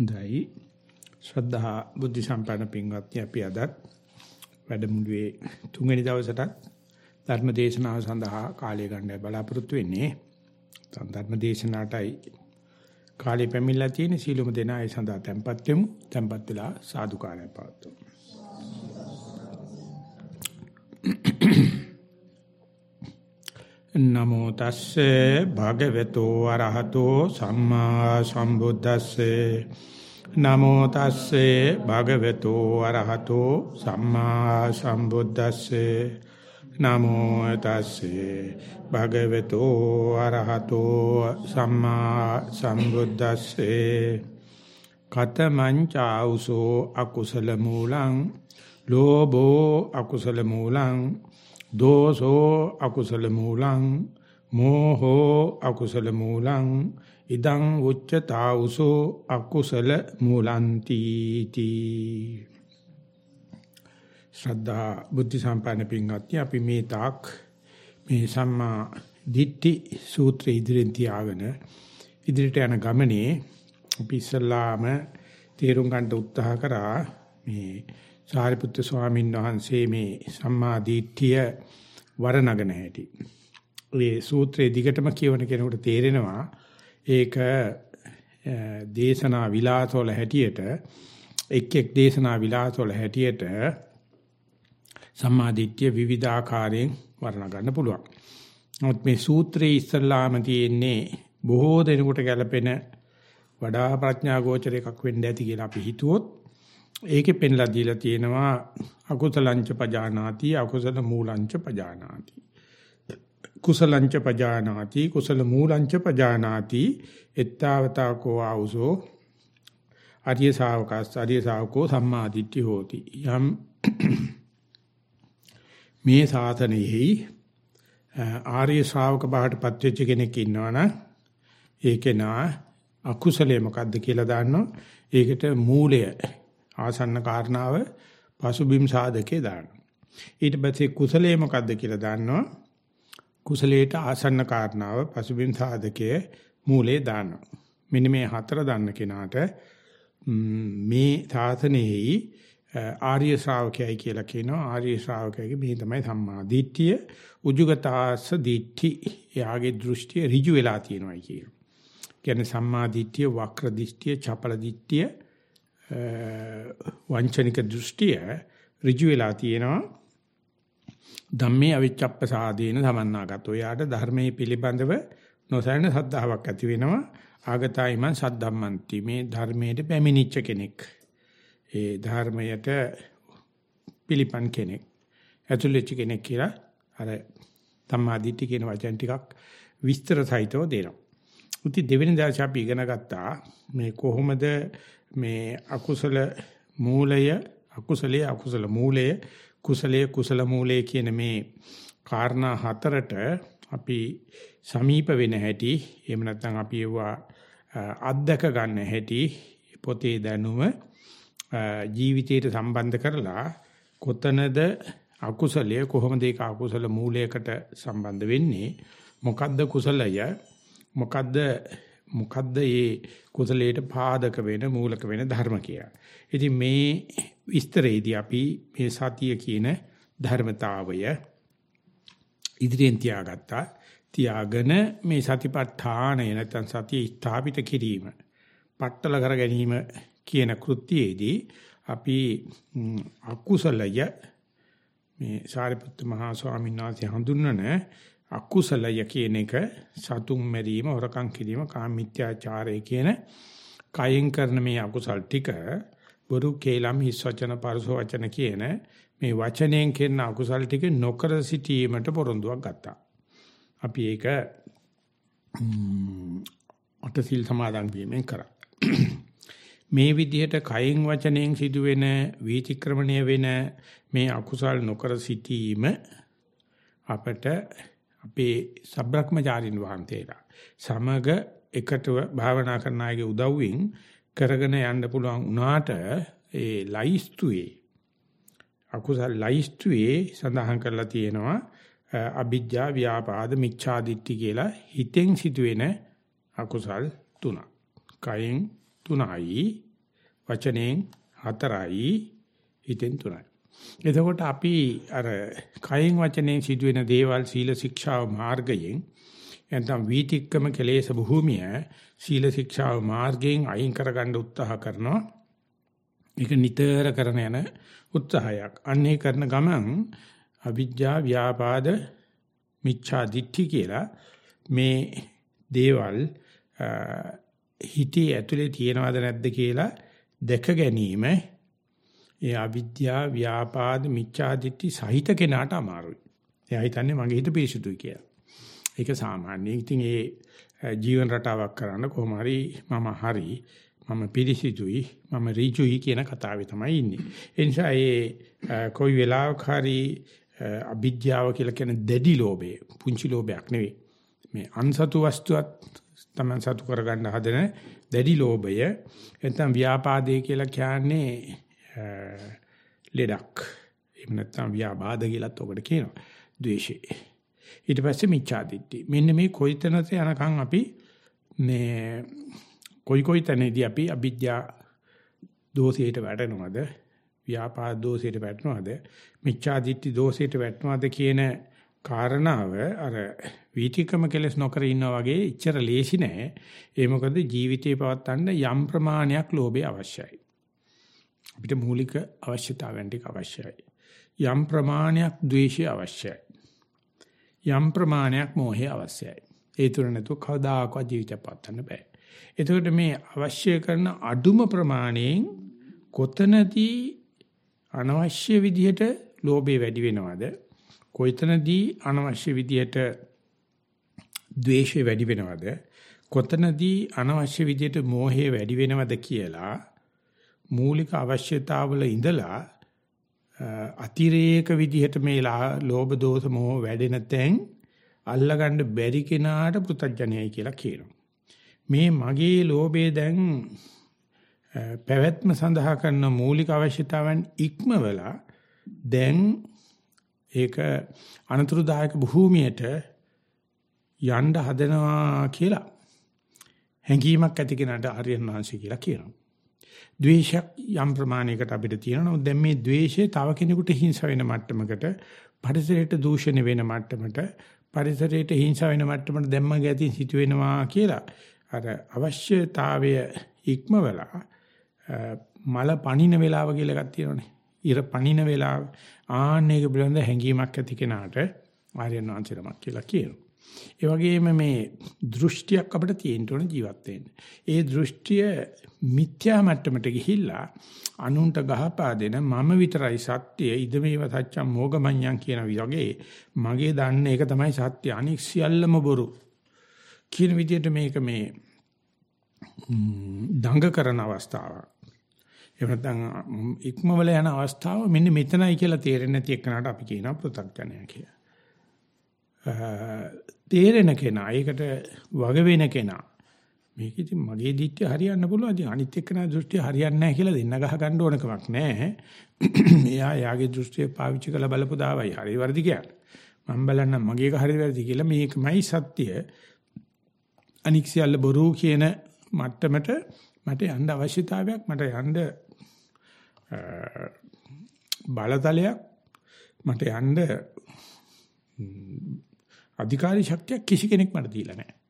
හොඳයි. ශ්‍රද්ධා බුද්ධ සම්පන්න පින්වත්නි අපි අද වැඩමුළුවේ තුන්වෙනි දවසට ධර්ම දේශනාව සඳහා කාලය ගන්න බලාපොරොත්තු වෙන්නේ. ධර්ම දේශනාවටයි කාලය පැමිණලා තියෙන සීලොම දෙනා ඒ සඳහා tempත් වෙමු. tempත් වෙලා සාදුකාරය පවත්වමු. නමෝ තස්සේ භගවතු වරහතෝ සම්මා සම්බුද්දස්සේ. නමෝ තස්සේ භගවතු වරහතෝ සම්මා සම්බුද්දස්සේ. නමෝ තස්සේ භගවතු වරහතෝ සම්මා සම්බුද්දස්සේ. කතමං චෞසෝ අකුසල මූලං ලෝභෝ අකුසල මූලං දෝසෝ අකුසල මූලං මෝහෝ අකුසල මූලං ඉදං උච්චතාවුසෝ අකුසල මූලන්ති තී ශ්‍රද්ධා බුද්ධ සම්පන්න පින්වත්නි අපි මේ තාක් මේ සම්මා දිට්ඨි සූත්‍රය ඉදිරියෙන් තියාගෙන ඉදිරියට යන ගමනේ අපි ඉස්සල්ලාම තේරුම් ගන්න උත්සාහ කරා මේ සාරිපුත්‍ර ස්වාමීන් වහන්සේ මේ සම්මා දිට්ඨිය වරණගෙන හැටි. මේ සූත්‍රයේ දිගටම කියවන කෙනෙකුට තේරෙනවා ඒක දේශනා විලාසවල හැටියට එක් එක් දේශනා විලාසවල හැටියට සම්මා දිට්ඨිය විවිධාකාරයෙන් වර්ණ ගන්න පුළුවන්. නමුත් මේ සූත්‍රයේ ඉස්සල්ලාම තියෙන්නේ බොහෝ දෙනෙකුට ගැලපෙන වඩා ප්‍රඥා ගෝචර එකක් වෙන්න ඇති කියලා අපි හිතුවොත් ඒකේ පෙන්ලා දීලා තියෙනවා අකුසලංච පජානාති අකුසල මූලංච පජානාති. කුසලංච පජානාති කුසල මූලංච පජානාති එත්තාවතා කෝ ආ우සෝ ආර්ය ශාවකස් ආර්ය ශාවකෝ සම්මාදිට්ඨි හෝති. යම් මේ සාසනෙහි ආර්ය ශ්‍රාවක බවට පත්වෙච්ච කෙනෙක් ඉන්නවනම් ඒකේ නා අකුසලයේ මොකද්ද කියලා දාන්නවා ඒකට මූලය ආසන්න කාරණාව පසුබිම් සාධකේ දානවා. ඊට පස්සේ කුසලයේ මොකද්ද කියලා දාන්නවා. කුසලයට ආසන්න කාරණාව පසුබිම් සාධකයේ මූලයේ දානවා. මෙන්න මේ හතර දන්න කෙනාට මේ සාසනෙහි ආර්ය ශ්‍රාවකයයි කියලා කියනවා. ආර්ය ශ්‍රාවකයගේ මේ තමයි සම්මා දිට්ඨිය, උජුගතාස දිට්ඨි. එයාගේ දෘෂ්ටිය ඍජු වෙලා තියෙනවායි කියනවා. කියන්නේ සම්මා දිට්ඨිය, වක්‍ර දිට්ඨිය, චපල දිට්ඨිය වංචනික දෘෂ්ටිය ඍජු වෙලා තියෙනවා. ධම්මේ අවිච්ඡප්පසාදීන සමන්නාගතෝ. යාට ධර්මයේ පිළිබඳව නොසැලෙන සද්ධාාවක් ඇති වෙනවා. ආගතයිමන් සද්ධම්මන්ති. මේ ධර්මයට පැමිණිච්ච කෙනෙක්. ඒ ධර්මයට පිළිපන් කෙනෙක්. ඇතුළෙච්ච කෙනෙක් කියලා අර ධම්මාදිට්ඨි කියන වචන ටිකක් විස්තර සහිතව දෙනවා. උති දෙවෙනි දාශ අපි ඉගෙන ගත්තා මේ කොහොමද මේ අකුසල මූලය අකුසලයේ අකුසල මූලය කුසලයේ කුසල මූලය කියන මේ කාරණා හතරට අපි සමීප වෙන හැටි එහෙම නැත්නම් අපි ඒවා අත්දක ගන්න හැටි පොතේ දැනුම ජීවිතයට සම්බන්ධ කරලා කොතනද අකුසලය කොහොමද ඒක අකුසල මූලයකට සම්බන්ධ වෙන්නේ මොකද්ද කුසලය මොකද්ද මොකද්ද මේ කුසලයට පාදක වෙන මූලක වෙන ධර්ම කියලා. ඉතින් මේ විස්තරයේදී අපි මේ සතිය කියන ධර්මතාවය ඉදිරියෙන් තියාගත්තා. තියාගෙන මේ සතිපට්ඨානය නැත්නම් සතිය ස්ථාපිත කිරීම, පట్టල කර ගැනීම කියන කෘත්‍යයේදී අපි අකුසලය මේ සාරිපුත්ත මහා ස්වාමීන් වහන්සේ හඳුන්වන අකුසලය කියන එක සතුම් මැරීම, හොරකම් කිරීම, කාමීත්‍යාචාරය කියන කයෙන් කරන මේ අකුසල් ටික බොරු කේලම් හිස් වචන පරස වචන කියන මේ වචනයෙන් කරන අකුසල් ටික නොකර සිටීමට පොරොන්දුවක් ගත්තා. අපි ඒක අටසිල් සමාදන් වීමෙන් කරා. මේ විදිහට කයින් වචනයෙන් සිදුවෙන වීතික්‍රමණය වෙන මේ අකුසල් නොකර සිටීම අපට අපේ සබ්‍රක්‍මචාරින් වහන්සේලා සමග එකටව භාවනා කරන අයගේ උදව්වෙන් කරගෙන යන්න පුළුවන් වුණාට ඒ ලයිස්තුවේ අකුසල ලයිස්තුවේ සඳහන් කරලා තියෙනවා අ비ජ්ජා ව්‍යාපාද මිච්ඡාදිට්ඨි කියලා හිතෙන් සිදුවෙන අකුසල් තුනක්. කයෙන් තුනයි වචනෙන් හතරයි හිතෙන් තුනයි. එතකොට අපි අර කයෙන් වචනෙන් සිදුවෙන දේවල් සීල ශික්ෂාව මාර්ගයෙන් එතන වීතික්කම කෙලේශ භූමිය සීල ශික්ෂාව මාර්ගයෙන් අයින් කරගන්න උත්සාහ කරනවා. ඒක නිතර කරන යන උත්සාහයක්. අන්නේ කරන ගමන් අවිජ්ජා ව්‍යාපාද මිච්ඡා දිට්ඨි කියලා මේ දේවල් හිතේ ඇතුලේ තියෙනවද නැද්ද කියලා දැක ගැනීම ඒ අවිද්‍යා ව්‍යාපාද මිච්ඡාදිට්ඨි සහිත කෙනාට අමාරුයි. එයා හිතන්නේ මගේ හිත පිරිසුදුයි කියලා. ඒක සාමාන්‍යයි. ඉතින් ඒ ජීවන රටාවක් කරන්න කොහොම හරි මම හරි මම පිරිසිදුයි මම ඍජුයි කියන කතාවේ තමයි ඉන්නේ. ඒ නිසා ඒ කොයි වෙලාවක හරි අවිද්‍යාව කියලා කියන දැඩි ලෝභය පුංචි ලෝභයක් නෙවෙයි. මේ අන්සතු වස්තුවත් Taman සතු කරගන්න හදන දැඩි ලෝභය නැත්නම් ව්‍යාපාදේ කියලා කියන්නේ ලෙඩක්. එහෙම නැත්නම් ව්‍යාබාධ කියලාත් ඔකට කියනවා. ද්වේෂය. ඊට පස්සේ මිච්ඡාදිට්ඨි. මෙන්න මේ කොයිතනද යනකම් අපි මේ කොයි කොයි තැනදී අපි අවිද්‍යා දෝෂයට වැටෙනවද? ව්‍යාපාද දෝෂයට වැටෙනවද? මිච්ඡාදිට්ඨි දෝෂයට වැටෙනවද කියන කාරණාව අර වීතිකම කෙලස් නොකර ඉන්නා වගේ ඉච්චර ලේසි නෑ. ඒ මොකද ජීවිතේ පවත්තන්න යම් ප්‍රමාණයක් ලෝභය අවශ්‍යයි. අපිට මූලික අවශ්‍යතාවයන් ටික අවශ්‍යයි. යම් ප්‍රමාණයක් ද්වේෂය අවශ්‍යයි. යම් ප්‍රමාණයක් මෝහය අවශ්‍යයි. ඒ තුන නැතුව කවදාකවත් ජීවිතය පවත්වන්න බෑ. එතකොට මේ අවශ්‍ය කරන අඩුම ප්‍රමාණයෙන් කොතනදී අනවශ්‍ය විදිහට ලෝභය වැඩි වෙනවද? කොයිතනදී අනවශ්‍ය විදිහට ද්වේෂය වැඩි වෙනවද? කොතනදී අනවශ්‍ය විදිහට මෝහය වැඩි වෙනවද කියලා මූලික අවශ්‍යතාවල ඉඳලා අතිරේක විදිහට මේ ලෝභ දෝෂ මොහ වැඩෙන තැන් අල්ලගන්න බැරි කෙනාට පෘතජ්ජනයයි කියලා කියනවා. මේ මගේ ලෝභය දැන් පැවැත්ම සඳහා කරන මූලික අවශ්‍යතාවන් ඉක්මවලා දැන් ඒක අනතුරුදායක භූමියට යන්න හදනවා කියලා හැඟීමක් ඇති කෙනාට ආර්යයන් වහන්සේ කියලා කියනවා. ද්වේෂයක් යම් ප්‍රමාණයකට අපිට තියෙනවා. දැන් මේ ද්වේෂය තව කෙනෙකුට හිංස වෙන මට්ටමකට, පරිසරයට දූෂණය වෙන මට්ටමට, පරිසරයට හිංස වෙන මට්ටමට දැම්ම ගැතින් සිට වෙනවා කියලා අර අවශ්‍යතාවය ඉක්මවලා මල පණින වේලාව කියලා එකක් තියෙනවනේ. ඉර පණින වේලාව ආන්නේක පිළිබඳ හැඟීමක් ඇති කෙනාට ආර්යයන් වහන්සේනමක් කියලා කියනවා. ඒ වගේම මේ දෘෂ්ටියක් අපිට තියෙන්න ඕන ජීවත් වෙන්න. ඒ දෘෂ්ටිය මිත්‍යා මට්ටමට ගිහිල්ලා අනුන්ට ගහපා දෙන මම විතරයි සත්‍ය ඉදමේව සත්‍යම් මොගමඤ්ඤං කියන වගේ මගේ දන්නේ ඒක තමයි සත්‍ය අනික් සියල්ලම බොරු කියන විදිහට මේක මේ දඟ කරන අවස්ථාවක්. එහෙම නැත්නම් ඉක්මවල යන අවස්ථාව මෙන්න මෙතනයි කියලා තේරෙන්නේ නැති එකනට අපි කියනවා පෘථග්ජනය කියලා. තේරෙන කෙනා, ඒකට වග වෙන කෙනා. මේක ඉතින් මගේ දිට්ඨිය හරියන්න පුළුවන්. ඉතින් අනිත් එක්කනා දෘෂ්ටිය හරියන්නේ නැහැ කියලා දෙන්න ගහ ගන්න ඕන කමක් නැහැ. එයා යාගේ දෘෂ්ටිය පාවිච්චි කරලා බලපු දාවයි. හරි වර්ධි කියන්නේ. මම බලන්නම් මගේ එක හරි වැරදි කියලා මේකමයි සත්‍ය. අනික් සියල්ල බොරු කියන මට්ටමට මට යන්න අවශ්‍යතාවයක් මට යන්න බලතලයක් මට යන්න අධිකාරී ශක්තියක් කිසි කෙනෙක් මට දීලා නැහැ.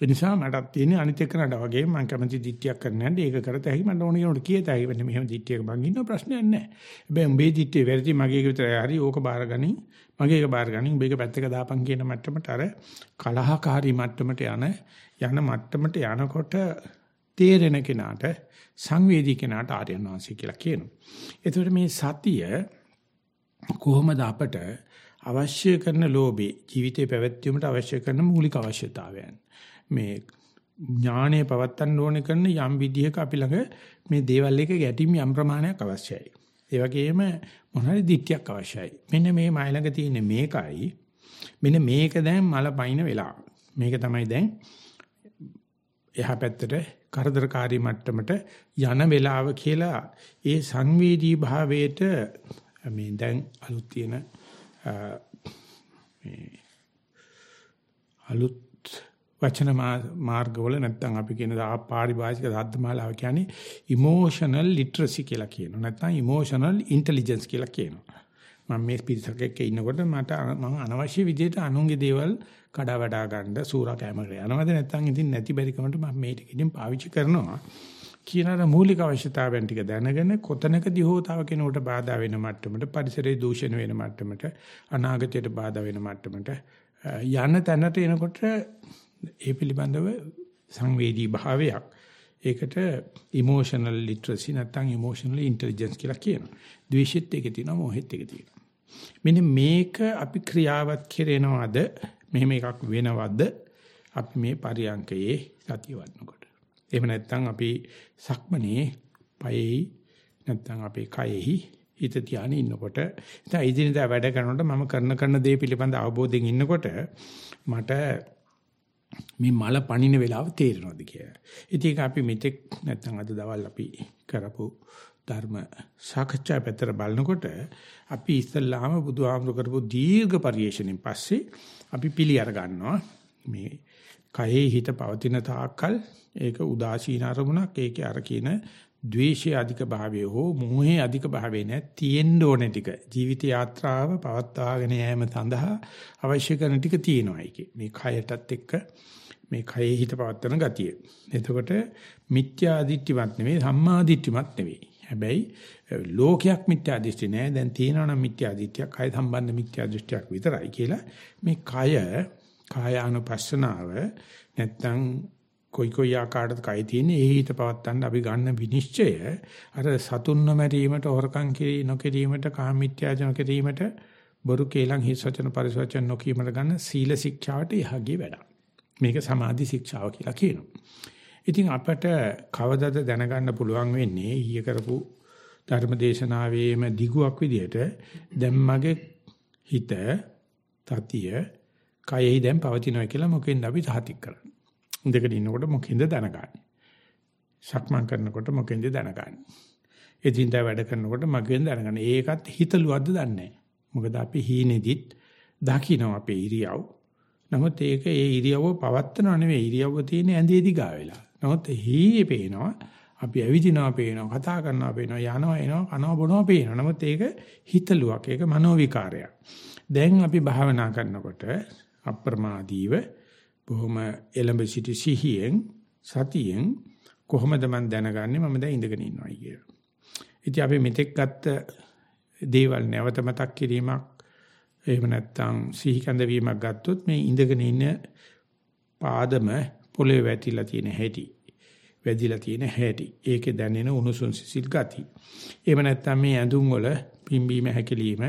ඒ නිසා මටත් තියෙන්නේ අනිත් එක්කනට වගේ මම කැමති දිට්ටියක් කරන්න යන්නේ ඒක කරත හැකි මට ඕන කෙනෙකුට කියත හැකි වෙන්නේ මෙහෙම දිට්ටියක මං ඉන්න ප්‍රශ්නයක් නැහැ. හැබැයි උඹේ දිට්ටිය වැරදි මගේ එක විතරයි හරි ඕක බාරගනින් මගේ එක බාරගනින් උඹ එක පැත්තක දාපන් කියන මට්ටමට අර කලහකාරී මට්ටමට යන යන මට්ටමට යනකොට තේරෙන කෙනාට සංවේදී කෙනාට ආර්යයන් වහන්සේ කියලා කියනවා. ඒතකොට මේ සතිය කොහොමද අපට අවශ්‍ය කරන ලෝභේ ජීවිතේ පැවැත්වීමට අවශ්‍ය කරන මූලික අවශ්‍යතාවයන් මේ ඥානය පවත්තන්න ඕනේ කරන යම් විදිහක අපි ළඟ මේ දේවල් එක ගැටීම් යම් ප්‍රමාණයක් අවශ්‍යයි. ඒ වගේම මොනවාරි දිට්ඨියක් අවශ්‍යයි. මෙන්න මේ මයි ළඟ තියෙන මේකයි. මෙන්න මේක දැන් මල පයින් වෙලා. මේක තමයි දැන් එහා පැත්තට කරදරකාරී මට්ටමට යන වෙලාව කියලා ඒ සංවේදී භාවයට මේ දැන් අලුත් තියෙන මේ අලුත් වචන මාර්ගවල නැත්නම් අපි කියන පාරිභාෂික සද්දමාලාව කියන්නේ emotional literacy කියලා කියනවා. නැත්නම් emotional intelligence කියලා කියනවා. මම මේ පිරිසක එක්ක ඉන්නකොට මට මම අනවශ්‍ය විදිහට අනුන්ගේ දේවල් කඩා වඩා ගන්න සූරා කැමරේ යනවාද නැත්නම් ඉතින් නැති බැරිකමට මම මේ ටික ඉතින් පාවිච්චි කරනවා. කියනර මූලික අවශ්‍යතාවයන් ටික දැනගෙන කොතනකදී හෝ තව කෙනෙකුට බාධා වෙන මට්ටමට පරිසරයේ දූෂණ වෙන මට්ටමට අනාගතයට බාධා වෙන මට්ටමට යන තැනට එනකොට ඒ පිළිබඳව සංවේදී භාවයක් ඒකට emotional literacy නැත්නම් emotional intelligence කියලා කියනවා. ද්වේෂෙත් එකේ තියෙනවා මොහෙත් එකේ තියෙනවා. මෙන්න මේක අපි ක්‍රියාවත් කරනවද මෙහෙම එකක් වෙනවද අපි මේ පරියන්කයේ සතිය වඩනකොට. එහෙම නැත්නම් අපි සක්මනේ පයෙහි නැත්නම් අපේ කයෙහි හිත තියාගෙන ඉන්නකොට ඉතින් ඉදිරියට වැඩ කරනකොට මම කරන කරන දේ පිළිබඳ අවබෝධයෙන් ඉන්නකොට මට මේ මල පණින වෙලාව තේරෙනවද කියලා. ඉතින් ඒක අපි මෙතෙක් නැත්නම් අද දවල් අපි කරපු ධර්ම සාකච්ඡා පැතර බලනකොට අපි ඉස්සල්ලාම බුදුහාමුදුර කරපු දීර්ඝ පරිශ්‍රණයෙන් පස්සේ අපි පිළි අර ගන්නවා මේ කයේ හිත පවතින තාක්කල් ඒක උදාසීන අරමුණක්. ඒකේ අර කියන ද්වේෂයේ අධික භාවය හෝ මෝහයේ අධික භාවය නැ තියෙන්න ඕනේ ටික. ජීවිත යාත්‍රාව පවත්වාගෙන යෑම සඳහා අවශ්‍ය කරන ටික තියෙනවා ඒකේ. මේ කයටත් එක්ක මේ කයේ හිත පවත්වන ගතිය. එතකොට මිත්‍යා දිට්ඨිමත් නෙවෙයි සම්මා දිට්ඨිමත් නෙවෙයි. හැබැයි ලෝකයක් මිත්‍යා දෘෂ්ටි නෑ. දැන් තියෙනවා නම් මිත්‍යා දෘෂ්ටියක් කය සම්බන්ධ මිත්‍යා දෘෂ්ටියක් විතරයි කියලා. මේ කය කායානුපස්සනාව නැත්තම් කොයි කොයි ආකාරයකට කයි තියෙන්නේ ඒ හිත පවත්තන්න අපි ගන්න විනිශ්චය අර සතුන් නොමැරීමට හොරකම් කිරී නොකිරීමට කාමීත්‍යාජන කිරීමට බොරු කේලම් හිස් වචන පරිසවචන නොකීමට ගන්න සීල ශික්ෂාවට යහගේ වැඩක්. මේක සමාධි ශික්ෂාව කියලා කියනවා. ඉතින් අපට කවදද දැනගන්න පුළුවන් වෙන්නේ ඊය කරපු ධර්මදේශනාවේම දිගුවක් විදිහට දැන් මගේ හිත තතිය කයෙහි දැන් පවතිනවා කියලා මොකෙන්ද අපි සාතික් කරන්නේ. ඉඳගෙන ඉන්නකොට මොකෙන්ද දැනගන්නේ. සක්මන් කරනකොට මොකෙන්ද දැනගන්නේ. එදින්දා වැඩ කරනකොට මගෙන් දැනගන්නේ. ඒකත් හිතලුවද්ද දන්නේ මොකද අපි හීනෙදිත් දකින්න අපේ ඉරියව්. නමුත් ඒක ඒ ඉරියව්ව පවත්නව නෙවෙයි ඉරියව්ව තියෙන ඇඳේ දිගා වෙලා. නමුත් හීයේ පේනවා අපි ඇවිදිනවා පේනවා කතා කරනවා පේනවා යනවා එනවා කනවා බොනවා පේනවා. නමුත් ඒක හිතලුවක් ඒක මනෝ විකාරයක්. දැන් අපි භාවනා කරනකොට අප්‍රමාදීව බොහොම එලඹ සිටි සිහියෙන් සතියෙන් කොහොමද මම දැනගන්නේ මම දැන් ඉඳගෙන ඉන්නවා කියලා. ඉතින් අපි මෙතෙක් ගත්ත දේවල් නැවත මතක් කිරීමක් එහෙම නැත්නම් සිහි කැඳවීමක් ගත්තොත් මේ ඉඳගෙන ඉන්න පාදම පොළවේ වැටිලා තියෙන හැටි වැදිලා තියෙන හැටි ඒකේ දැනෙන උණුසුම් සිසිල් ගති. එහෙම නැත්නම් මේ ඇඳුම් වල පිම්බීම හැකිලිම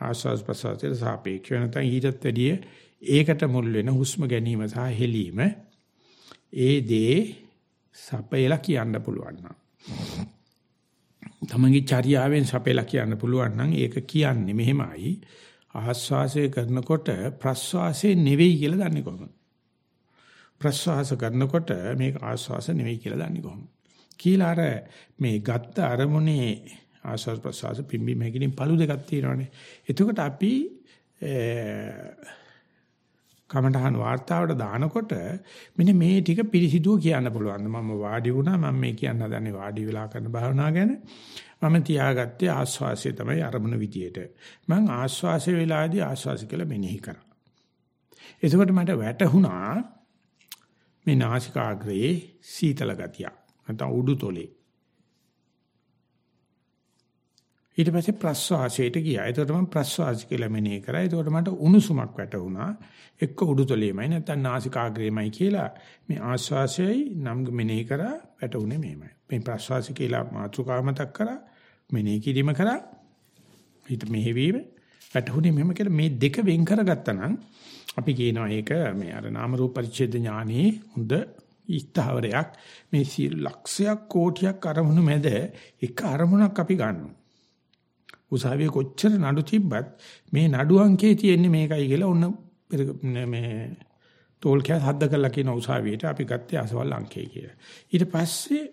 ආස්වාස් ප්‍රසවාසයට සාපේක්ෂව නැත්නම් ඊටත් වැඩිය ඒකට මුල් වෙන හුස්ම ගැනීම සහ හෙලීම ඒ දේ සපයලා කියන්න පුළුවන් නම්. තමන්ගේ චර්යාවෙන් සපයලා කියන්න පුළුවන් නම් ඒක කියන්නේ මෙහෙමයි. ආස්වාසය කරනකොට ප්‍රස්වාසය නෙවෙයි කියලා දන්නේ කොහොමද? ප්‍රස්වාස කරනකොට මේක ආස්වාස නෙවෙයි කියලා දන්නේ කොහොමද? කියලා අර මේ ගත්ත අරමුණේ ආස්වාස් ප්‍රස්වාස පිම්බි මේකෙන් පළු දෙකක් තියෙනවානේ. එතකොට අපි කමඨහන් වார்த்தාවට දානකොට මෙන්න මේ ටික පිළිසිදුව කියන්න පුළුවන්. මම වාඩි වුණා මම මේ කියන්න හදන්නේ වාඩි වෙලා කරන භාවනා ගැන. මම තියාගත්තේ ආස්වාසය තමයි අරමුණ විදියට. මම ආස්වාසය වෙලාදී ආස්වාසය කියලා මෙනෙහි කරා. එතකොට මට වැටහුණා මේ නාසිකාග්‍රයේ සීතල ගතිය. නැත්නම් උඩුතොලේ ඊට පස්සේ ප්‍රස්වාසයට ගියා. ඒකට මම ප්‍රස්වාස කියලා මෙනෙහි කරා. ඒකට මට උණුසුමක් වැටුණා. එක්ක උඩුතලෙමයි නැත්නම් නාසිකාග්‍රේමයි කියලා මේ ආස්වාසයයි නම් මෙනෙහි කරා වැටුනේ මෙහෙමයි. මේ ප්‍රස්වාස කියලා මාතෘකාව මතක් කරා. මෙනෙහි කිරීම කරා. ඊට මෙහෙවීම වැටුනේ මෙහෙම කියලා මේ දෙක වෙන් කරගත්තා නම් අපි කියනවා ඒක මේ අර නාම රූප පරිච්ඡේද ඥානයේ හොඳ ඉස්තාවරයක් මේ ලක්ෂයක් කෝටියක් අරමුණු මැද එක අරමුණක් අපි ගන්නවා. උසාවියේ කොච්චර නඩු තිබ්බත් මේ නඩු අංකේ තියෙන්නේ මේකයි කියලා ඔන්න මේ තෝල් කෑ හද්ද කරලා කියන උසාවියට අපි ගත්තේ අසවල් අංකේ කියලා. ඊට පස්සේ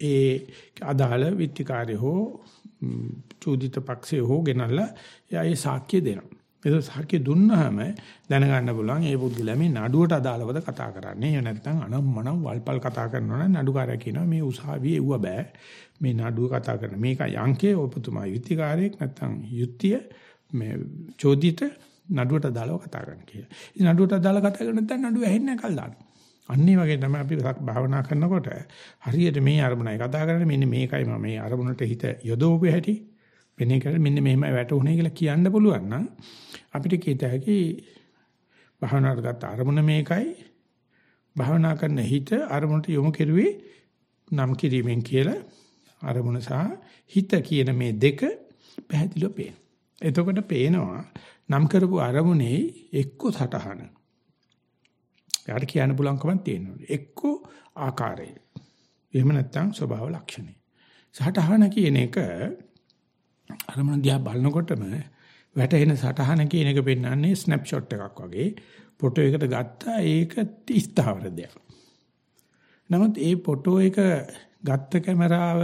ඒ අදාළ විත්තිකාරය හෝ චූදිත පක්ෂය හෝ ගෙනල්ලා එයා ඒ සාක්ෂිය දෙනවා. ඒක සාක්ෂි දුන්නාම දැනගන්න පුළුවන් ඒ පුද්ගලයා මේ නඩුවට අදාළවද කතා කරන්නේ. එහෙම නැත්නම් අනම්මනම් වල්පල් කතා කරනවා නම් නඩුකාරයා කියනවා මේ උසාවියේ එව්ව බෑ. මේ නඩුව කතා කරන මේකයි අංකය ඔබතුමා යුක්තිකාරයෙක් නැත්නම් යුක්තිය මේ චෝදිත නඩුවට අදාළව කතා කරන්න කියලා. ඉතින් නඩුවට අදාළව කතා කරන නැත්නම් නඩුව ඇහෙන්නේ කල් දානවා. අන්න ඒ වගේ තමයි අපි භාවනා කරනකොට හරියට මේ අරමුණයි කතා කරන්නේ මෙන්න මේකයි මම මේ අරමුණට හිත යොදවපු හැටි වෙන එකට මෙන්න මෙහෙමයි වැටුනේ කියලා කියන්න පුළුවන් නම් අපිට කීත හැකි භාවනාවට ගත්ත අරමුණ මේකයි භාවනා කරන හිත අරමුණට යොමු කෙරුවේ නම් කිරීමෙන් කියලා අරමුණ සහ හිත කියන මේ දෙක පැහැදිලිව පේන. එතකොට පේනවා නම් කරපු අරමුණේ එක්ක සටහන. යාට කියන්න පුළුවන්කමක් තියෙනවා. එක්ක ආකාරය. එහෙම නැත්නම් ස්වභාව ලක්ෂණය. සටහන කියන එක අරමුණ දිහා බලනකොටම වැටෙන සටහන කියන එක පෙන්වන්නේ ස්නැප්ෂොට් එකක් වගේ. ෆොටෝ එකට ගත්තා ඒක ස්ථාවර දෙයක්. නමුත් ඒ ෆොටෝ එක ගත්ත කැමරාව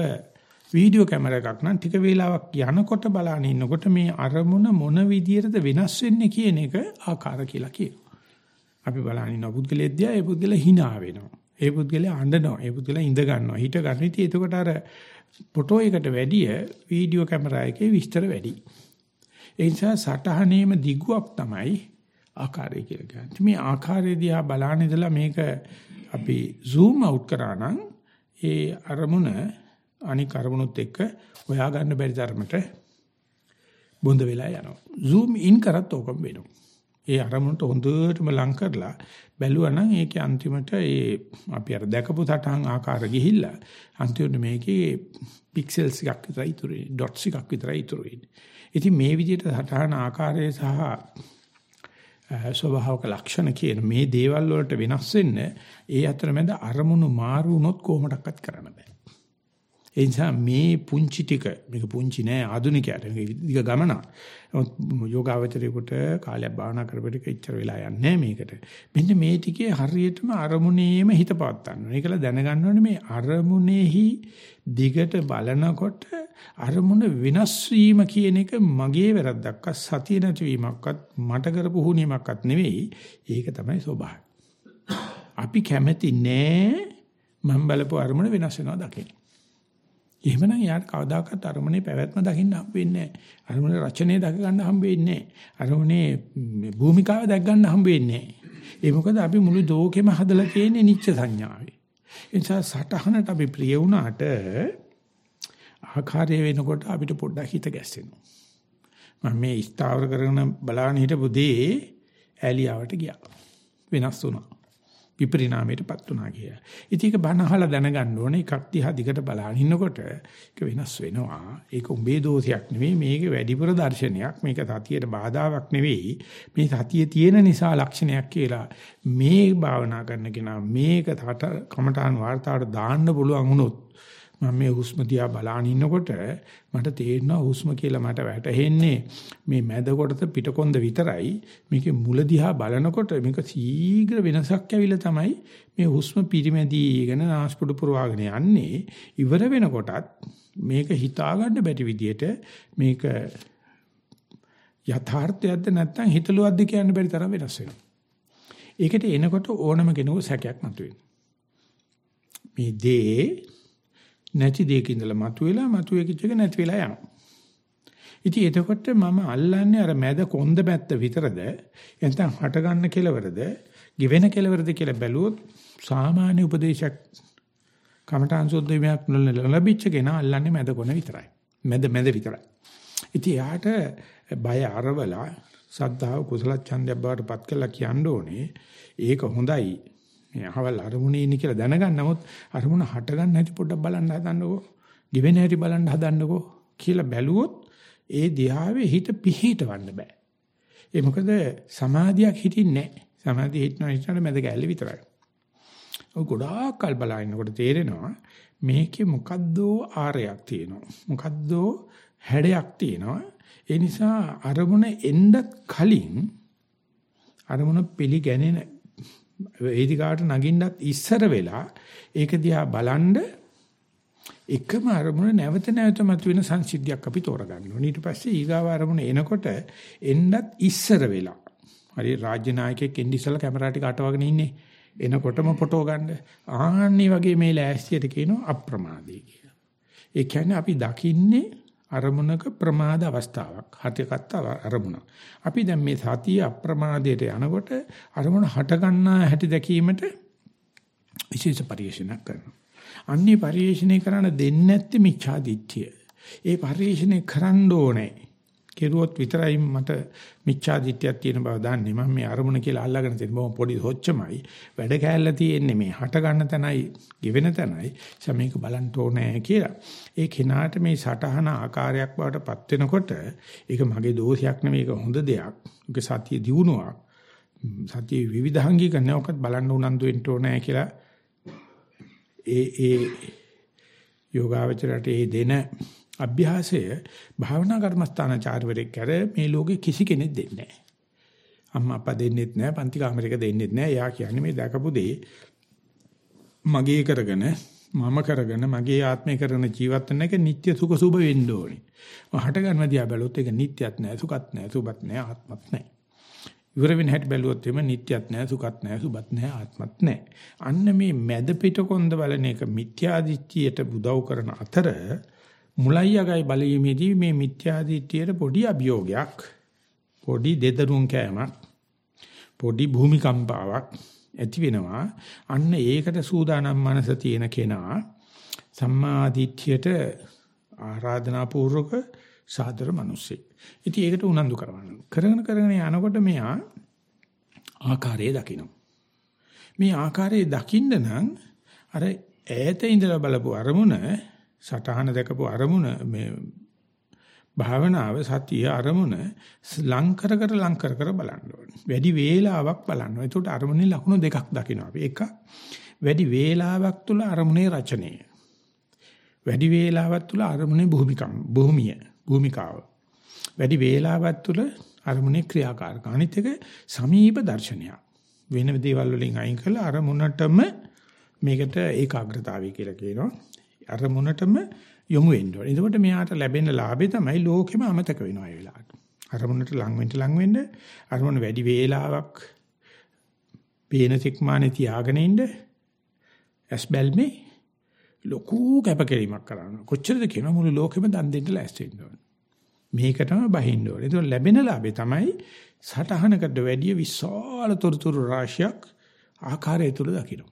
වීඩියෝ කැමරා එකක් නම් ටික වේලාවක් යනකොට බලන ඉන්නකොට මේ අරමුණ මොන විදියටද වෙනස් වෙන්නේ කියන එක ආකාර කියලා කියනවා. අපි බලන ඉන්න පුද්ගලයෙක්දියා ඒ පුද්ගලයා hina වෙනවා. ඒ පුද්ගලයා අඬනවා. ඒ පුද්ගලයා ඉඳ ගන්නවා. හිට ගන්න. ඉතින් එතකොට අර ෆොටෝ එකට වැඩිය වීඩියෝ කැමරා එකේ විස්තර වැඩි. ඒ නිසා සටහනේම දිගුවක් තමයි ආකාරය කියලා කියන්නේ. මේ ආකාරය දිහා බලන ඉඳලා මේක අපි zoom out කරා නම් ඒ අරමුණ අනික් අරමුණුත් එක්ක හොයා ගන්න බැරි තරමට බොඳ වෙලා යනවා. zoom in කරත් ඕකම වෙනවා. ඒ අරමුණට හොඳටම ලං කරලා බැලුවා නම් ඒකේ අන්තිමට ඒ අපි අර දැකපු සටහන් ආකාර ගිහිල්ලා අන්තිමට මේකේ පික්සල්ස් එකක් විතරයි ඉතුරු වෙන්නේ. ඩොට්ස් එකක් විතරයි ඉතුරු වෙන්නේ. ඉතින් මේ විදිහට සටහන ආකාරය සහ ස්වභාවික ලක්ෂණ කියන මේ දේවල් වලට වෙනස් වෙන්න ඒ අතරමැද අරමුණු මාරු වුණොත් කොහොමඩක්වත් කරන්න බෑ. ඒ නිසා මේ පුංචි ටික මේක පුංචි නෑ ආදුනිකයට මේක දිග ගමන. යෝගාවචරයේකට කාලයක් භාවනා කරපෙට ඉච්චර වෙලා යන්නේ මේකට. මෙන්න මේ ටිකේ හරියටම අරමුණේම හිත පවත් ගන්න. ඒකල දැනගන්න ඕනේ මේ අරමුණේහි දිගට බලනකොට අරමුණ වෙනස් වීම කියන එක මගේ වැරද්දක්වත් සතිය නැතිවීමක්වත් මට කරපු හුනියමක්වත් නෙවෙයි. ඒක තමයි ස්වභාවය. අපි කැමති නෑ මම බලපු අරමුණ වෙනස් වෙනවා දකින්න. එහෙමනම් යාට කවදාකවත් අරමුණේ පැවැත්ම දකින්න හම්බ වෙන්නේ නැහැ. අරමුණේ රචනය දක ගන්න හම්බ වෙන්නේ නැහැ. අරමුණේ භූමිකාව දැක් ගන්න හම්බ වෙන්නේ නැහැ. ඒ මොකද අපි මුළු දෝකෙම හදලා තියෙන්නේ නිච්ච සංඥාවේ. ඒ නිසා සටහනට අපි ප්‍රිය වුණාට ආකාරය වෙනකොට අපිට පොඩ්ඩක් හිත ගැස්සෙනවා. මම මේ ස්ථාවර කරගෙන බලාගෙන හිටපු දේ ඇලියාවට ගියා. වෙනස් වුණා. විපරිණාමයටපත් වුණා කියලා. ඉතින් ඒක බණ අහලා දැනගන්න ඕනේ එකක් දිහා දිගට බලන ඉන්නකොට ඒක වෙනස් වෙනවා. ඒක උඹේ දෝෂයක් නෙවෙයි මේකේ වැඩිපුර දර්ශනයක්. මේක සතියට බාධාවක් නෙවෙයි. මේ සතියේ තියෙන නිසා ලක්ෂණයක් කියලා මේ භාවනා කරන කෙනා මේක තකට කමඨාන් වார்த்தාවට දාන්න පුළුවන් වුණොත් මම මේ හුස්ම දිහා බලාන ඉන්නකොට මට තේරෙනවා හුස්ම කියලා මට වැටහෙන්නේ මේ මැද කොටස පිටකොන්ද විතරයි මේකේ මුල දිහා බලනකොට මේක ශීඝ්‍ර වෙනසක් ඇවිල්ලා තමයි මේ හුස්ම පිරිමැදීගෙන නාස්පුඩු පුරවාගෙන යන්නේ ඉවර වෙනකොටත් මේක හිතා ගන්න බැරි විදියට මේක යථාර්ථයක්ද නැත්නම් හිතලුවක්ද කියන්න බැරි තරම් වෙනස් වෙනවා. ඒකට එනකොට ඕනම කෙනෙකු සැකයක් මතුවෙනවා. මේ දේ නැති දෙයක ඉඳලා මතුවෙලා මතුවෙච්ච එක නැති වෙලා යනවා. ඉතින් එතකොට මම අල්ලන්නේ අර මැද කොන්ද පැත්ත විතරද නැත්නම් හට ගන්න කෙලවරද, given කෙලවරද කියලා බැලුවොත් සාමාන්‍ය උපදේශයක් කමඨාන් සුද්ධිමයක් ලැබිච්ච කෙනා අල්ලන්නේ මැද කොන විතරයි. මැද මැද විතරයි. ඉතින් යාට බය අරවලා සද්ධාව කුසල ඡන්දයක් බවට පත් කළා කියන්න ඕනේ. ඒක හොඳයි. මේ අහවල් අරමුණේ ඉන්නේ කියලා දැනගන්න නමුත් අරමුණ හට ගන්න හැටි පොඩ්ඩක් බලන්න හදන්නකෝ. ගෙවෙන හැටි බලන්න හදන්නකෝ කියලා බැලුවොත් ඒ දිහාවේ හිත පිහිටවන්න බෑ. ඒ මොකද සමාධියක් හිටින්නේ නැහැ. සමාධිය හිටනවා හිටනට මැද ගැල්ල විතරයි. ඔය ගොඩාක් කල් බලනකොට තේරෙනවා මේකේ මොකද්දෝ ආරයක් තියෙනවා. මොකද්දෝ හැඩයක් තියෙනවා. ඒ නිසා අරමුණ එන්නත් කලින් අරමුණ පිළිගැනෙන වේදිකාවට නගින්නත් ඉස්සර වෙලා ඒක දිහා බලන්ඩ එකම අරමුණ නැවත නැවත මතුවෙන සංසිද්ධියක් අපි තෝරගන්න ඕනේ. ඊට පස්සේ ඊගාව අරමුණ එනකොට එන්නත් ඉස්සර වෙලා. හරි රාජ්‍ය නායකයෙක් එන්නේ ඉස්සලා කැමරා ටික අටවගෙන ඉන්නේ. එනකොටම ෆොටෝ ගන්න. ආන්නේ වගේ මේ ලෑස්තියට කියනවා අප්‍රමාදී කියලා. ඒ කියන්නේ අපි දකින්නේ අරමුණක ප්‍රමාද අවස්ථාවක්. හටගත්ත අරමුණ. අපි දැන් මේ සතිය අප්‍රමාදයට යනකොට අරමුණ හට ගන්නා හැටි දැකීමට විශේෂ පරිශීලනයක් කරනවා. අන්නේ පරිශීලනය කරන්න දෙන්නේ නැත්තේ මිච්ඡා දිට්ඨිය. ඒ පරිශීලනය කරන්න ඕනේ. කෙරුවොත් විතරයි මට මිච්ඡා දිට්ඨියක් තියෙන බව දන්නේ. මම මේ අරමුණ කියලා අල්ලගෙන තියෙන බොහොම පොඩි හොච්චමයි. වැඩ කෑල්ල තියෙන්නේ මේ හට ගන්න තැනයි, ගෙවෙන තැනයි. සමේක බලන්න ඕනේ කියලා. ඒ කෙනාට මේ සටහන ආකාරයක් බවට පත් වෙනකොට ඒක මගේ දෝෂයක් නෙමෙයි ඒක හොඳ දෙයක්. ඒක සතිය දියුණුවක්. සතිය විවිධාංගීකරණය ඔකත් බලන්න උනන්දු වෙන්න ඕනේ කියලා ඒ ඒ යෝගාවචරයට ඒ දෙන අභ්‍යාසය භාවනා කර්මස්ථානාචාර්යවරයෙක් කර මේ ලෝකේ කිසි කෙනෙක් දෙන්නේ නැහැ. අම්මා අප්පා දෙන්නෙත් නැහැ, පන්ති කාමරයක දෙන්නෙත් නැහැ. එයා කියන්නේ මේ දැකපු දේ මගේ කරගෙන මම කරගෙන මගේ ආත්මය කරන ජීවත් වෙන එක නිත්‍ය සුඛ සුභ වෙන්න ඕනේ. හට ගන්න දිහා බැලුවොත් ඒක නිත්‍යත් නැහැ, සුඛත් නැහැ, සුභත් නැහැ, ආත්මත් නැහැ. ඉවර වෙන හැටි බැලුවොත් එimhe නිට්ටයත් නැහැ සුඛත් නැහැ සුබත් නැහැ ආත්මත් නැහැ. අන්න මේ මැද පිටකොන්ද බලන එක මිත්‍යාදිත්‍යයට බුදව් කරන අතර මුලයි අගයි බලීමේදී මේ මිත්‍යාදිත්‍යයට පොඩි අභියෝගයක් පොඩි දෙදරුම් කෑමක් පොඩි භූමිකම්පාවක් ඇති වෙනවා. අන්න ඒකට සූදානම් මනස තියෙන කෙනා සම්මාදිට්ඨියට ආරාධනා පූර්වක සාදර මිනිස්සෙක්. ඉතින් ඒකට උනන්දු කරවන්න. කරගෙන කරගෙන යනකොට මෙයා ආකාරයේ දකින්න. මේ ආකාරයේ දකින්න නම් අර ඈත ඉඳලා බලපු අරමුණ සටහන දැකපු අරමුණ මේ භාවනාව සතිය අරමුණ ලං කර කර ලං කර කර බලන්න ඕනේ. වැඩි වේලාවක් බලන්න ඕනේ. ඒකට අරමුණේ ලකුණු දෙකක් දකින්න අපි. එකක් වැඩි වේලාවක් තුල අරමුණේ රචනය. වැඩි වේලාවක් තුල අරමුණේ භූමිකම් භූමිය භූමිකාව. වැඩි වේලාවක් තුළ අරමුණේ ක්‍රියාකාරක. අනිත් එක සමීප දර්ශනයක්. වෙන දේවල් වලින් අයින් කරලා අරමුණටම මේකට ඒකාග්‍රතාවය කියලා කියනවා. අරමුණටම යොමු වෙන්න ඕනේ. එතකොට මෙයාට ලැබෙන ලාභය තමයි ලෝකෙම අමතක වෙනවා ඒ වෙලාවට. අරමුණට ලං වෙන්න ලං වෙන්න අරමුණ වැඩි වේලාවක් පේන සික්මානේ තියාගෙන ඉන්න ඇස් බැල්මේ ලොකු කැපකිරීමක් කරනවා. කොච්චරද කියන මුළු ලෝකෙම දන් දෙන්න ලෑස්ති වෙන්න ඕනේ. මේකටම බහින්න ඕනේ. ඒක ලැබෙන ලාභේ තමයි සටහනකට වැඩිය විශාල තොරතුරු රාශියක් ආකාරය තුල දකින්න.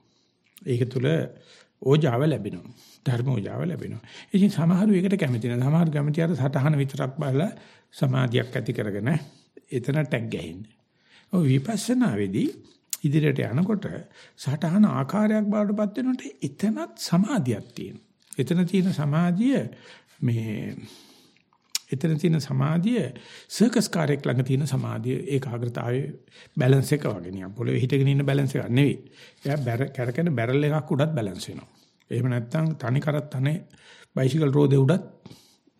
ඒක තුල ඕජාව ලැබෙනවා. ධර්ම ඕජාව ලැබෙනවා. ඉතින් සමහරු ඒකට කැමති නැහැ. සමහරු කැමති අර සටහන විතරක් බලලා සමාධියක් ඇති කරගෙන එතන ටැග් ගහින්නේ. ඔය විපස්සනාවේදී ඉදිරියට යනකොට සටහන ආකාරයක් බවට පත් වෙනකොට එතනත් සමාධියක් තියෙනවා. එතන තියෙන සමාධිය මේ එතන තියෙන සමාධිය සර්කස් කාර්යයක් ළඟ තියෙන සමාධිය ඒකාග්‍රතාවයේ බැලන්ස් එක වගේ නිකන් පොළවේ හිටගෙන ඉන්න බැලන්ස් එකක් නෙවෙයි. එයා බැර කැරකෙන බැරල් එකක් උඩත් බැලන්ස් වෙනවා. එහෙම නැත්නම් තනි කරත් තනේ බයිසිකල් රෝදේ උඩත්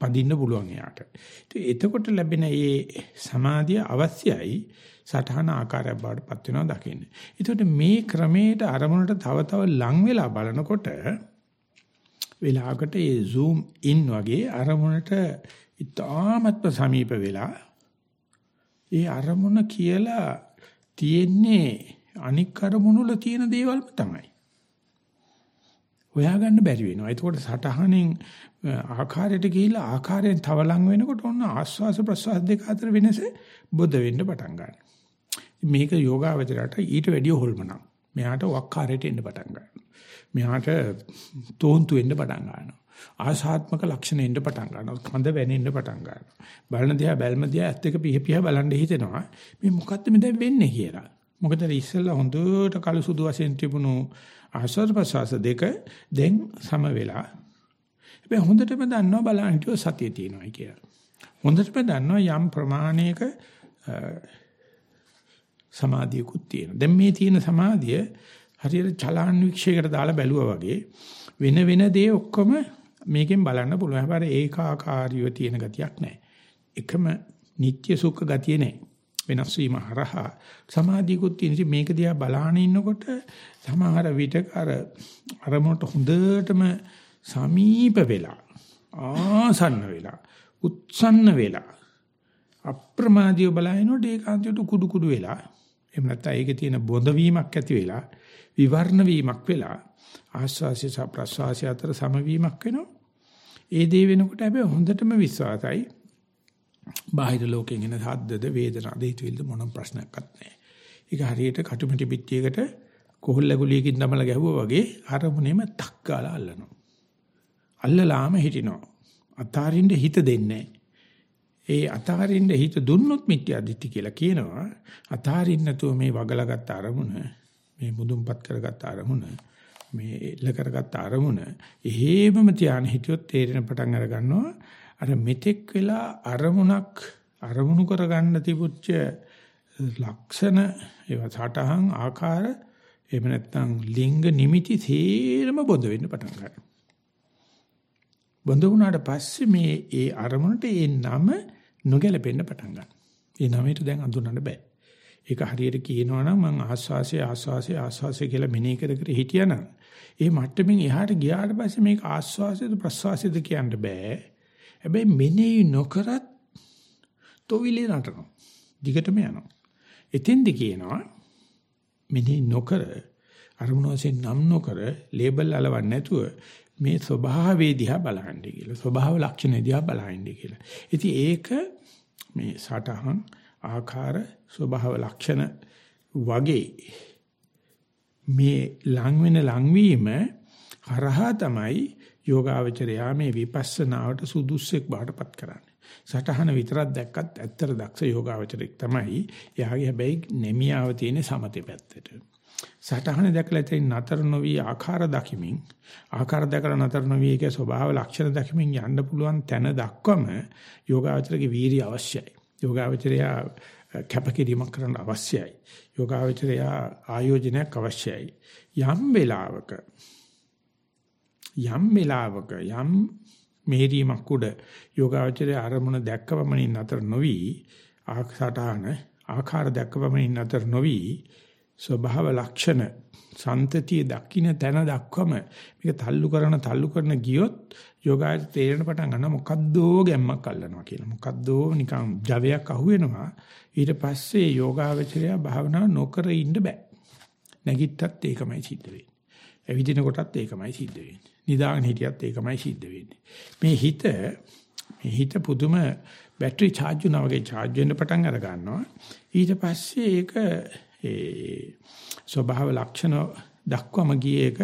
පදින්න පුළුවන් එයාට. එතකොට ලැබෙන මේ සමාධිය අවශ්‍යයි සටහන ආකාරයක් බවට පත් වෙනවා දකින්න. ඒකට මේ ක්‍රමයට අරමුණට තව තව ලං වෙලා බලනකොට වෙලාවකට ඒ zoom in වගේ අරමුණට ඉතාමත්ම සමීප වෙලා ඒ අරමුණ කියලා තියෙන්නේ අනික් අරමුණු වල තියෙන දේවල්ම තමයි. හොයාගන්න බැරි වෙනවා. ඒකෝට සටහනෙන් ආකාරයට ගිහිල්ලා ආකාරයෙන් තව ලඟ වෙනකොට ඔන්න ආස්වාස ප්‍රසවාස දෙක අතර වෙනස බොද වෙන්න පටන් ගන්නවා. මේක යෝගාවචරයට ඊට වැඩිය හොල්මනක්. මෙයාට වක්කාරයට එන්න පටන් ගන්නවා. මෙයාට තෝන්තු වෙන්න පටන් ගන්නවා. ආශාත්මක ලක්ෂණ එන්න පටන් ගන්නවා. කඳ වැනෙන්න පටන් ගන්නවා. බලන දිහා බැල්ම දිහා ඇත්ත එක පිහ පිහ බලන් හිතෙනවා. මේ මොකද්ද මේ දැන් වෙන්නේ කියලා. මොකද ඉස්සෙල්ලා හොඳට කළු සුදු වශයෙන් තිබුණු ආශ්වාස ප්‍රශ්වාස දෙක දැන් සම වෙලා. හැබැයි හොඳටම දන්නවා බලන්න හිටියෝ සතිය තියෙනවායි කියලා. හොඳටම දන්නවා යම් ප්‍රමාණයක සමාධියකුත් තියෙනවා. දැන් මේ තියෙන සමාධිය හරියට චලාන් වික්ෂයකට දාලා බැලුවා වගේ වෙන වෙන දේ ඔක්කොම මේකෙන් බලන්න පුළුවන්. හැබැයි ඒකාකාරීව තියෙන ගතියක් නැහැ. එකම නিত্য සුඛ ගතිය නැහැ. වෙනස් වීම හරහා සමාධියකුත් තියෙන මේක දිහා බලාගෙන ඉන්නකොට සමහර විටක අර අරමුණට හොඳටම සමීප වෙලා ආසන්න වෙලා උත්සන්න වෙලා අප්‍රමාදීව බලනකොට ඒකාන්තයට කුඩු කුඩු වෙලා එහෙම නැත්නම් ඒකේ තියෙන බොඳ වීමක් ඇති වෙලා විවර්ණ වීමක් වෙලා ආස්වාසිය සහ ප්‍රස්වාසිය අතර සමවීමක් වෙනවා. ඒ දේ වෙනකොට හැබැයි හොඳටම විශ්වාසයි. බාහිර ලෝකයෙන් එන සද්දද වේදනාද හිතවිල්ද මොනම ප්‍රශ්නයක්වත් නැහැ. ඒක හරියට කටුමිටි පිටියකට කොහොල්ල ගුලියකින් දමලා ගැහුවා වගේ අරමුණේම තක් ගාලා අල්ලනවා. අල්ලලාම හිටිනවා. අතාරින්න හිත දෙන්නේ ඒ අතාරින්න හිත දුන්නොත් මිත්‍යා දිට්ඨි කියලා කියනවා. අතාරින්න නැතුව මේ වගලාගත් අරමුණ මේ මුදුන්පත් කරගත් අරමුණ මේ එල්ල කරගත් අරමුණ එහෙමම තියාන හිටියොත් තේරෙන පටන් අර ගන්නවා අර මෙතෙක් වෙලා අරමුණක් අරමුණු කරගන්න තිබුච්ච ලක්ෂණ ඒවා සටහන් ආකාර එහෙම නැත්නම් ලිංග නිමිති තේරම බොඳ වෙන්න පටන් ගන්නවා. බොඳ වුණාට පස්සේ මේ ඒ අරමුණට ඒ නම නොගැලපෙන්න පටන් ගන්නවා. ඒ නමයට දැන් අඳුනන්න බෑ. ඒක හරියට කියනවා නම් මම ආස්වාසිය ආස්වාසිය ආස්වාසිය කියලා මෙනෙහි කර කර හිටියානම් ඒ මට්ටමින් එහාට ගියාට පස්සේ මේක ආස්වාසියද ප්‍රස්වාසියද කියන්න බෑ. හැබැයි මෙනෙහි නොකරත් තොවිලේ නටනවා. දිගටම යනවා. එතෙන්දි කියනවා මෙනෙහි නොකර අරමුණ වශයෙන් නම් නොකර ලේබල් අලවන්නේ නැතුව මේ ස්වභාවයේ දිහා බලහන්නේ කියලා. ස්වභාව ලක්ෂණ දිහා බලහන්නේ කියලා. ඉතින් ඒක මේ සටහන් ආකාර ස්වභාව ලක්ෂණ වගේ මේ ලං වෙන ලංවීම හරහා තමයි යෝගාවචරයා මේ විපස්සනාවට සුදුස්සෙක් බාටපත් කරන්නේ. සටහන විතරක් දැක්කත් ඇත්තට දක්ෂ යෝගාවචරෙක් තමයි. එයාගේ හැබැයි නෙමියාව තියෙන සමතේ පැත්තට. සටහන දැකලා ඉතින් නතර නොවි ආකාර දකිමින් ආකාර දැකලා නතර නොවි ඒකේ ස්වභාව ලක්ෂණ දකිමින් යන්න පුළුවන් තැන දක්වම යෝගාවචරගේ වීරිය අවශ්‍යයි. යෝගාවචරය කැපකිරීමක් කරන්න අවශ්‍යයි. යෝගාවචරය ආයෝජනයක් අවශ්‍යයි. යම් වෙලාවක යම් වෙලාවක යම් මෙහෙරීමක් උඩ යෝගාවචරය අරමුණ දැක්කවමනින් නතර නොවි ආකාරණ ආකාර දැක්කවමනින් නතර නොවි ස්වභාව ලක්ෂණ සන්තතිය දකින්න තැන දක්වම මේක තල්ලු කරන තල්ලු කරන ගියොත් යෝගාචර තේරෙන පටන් ගන්න මොකද්දෝ ගැම්මක් අල්ලනවා කියලා. මොකද්දෝ නිකන් ජවයක් අහුවෙනවා. ඊට පස්සේ යෝගාචරය භාවනා නොකර ඉන්න බෑ. නැගිට්ටත් ඒකමයි සිද්ධ වෙන්නේ. ඇවිදින කොටත් ඒකමයි සිද්ධ වෙන්නේ. නිදාගෙන හිටියත් ඒකමයි සිද්ධ වෙන්නේ. මේ හිත මේ හිත පුදුම බැටරි charge වුණා වගේ charge වෙන්න පටන් අර ගන්නවා. ඊට පස්සේ ඒක ඒ ස්වභාව ලක්ෂණ දක්වම ගියේ එක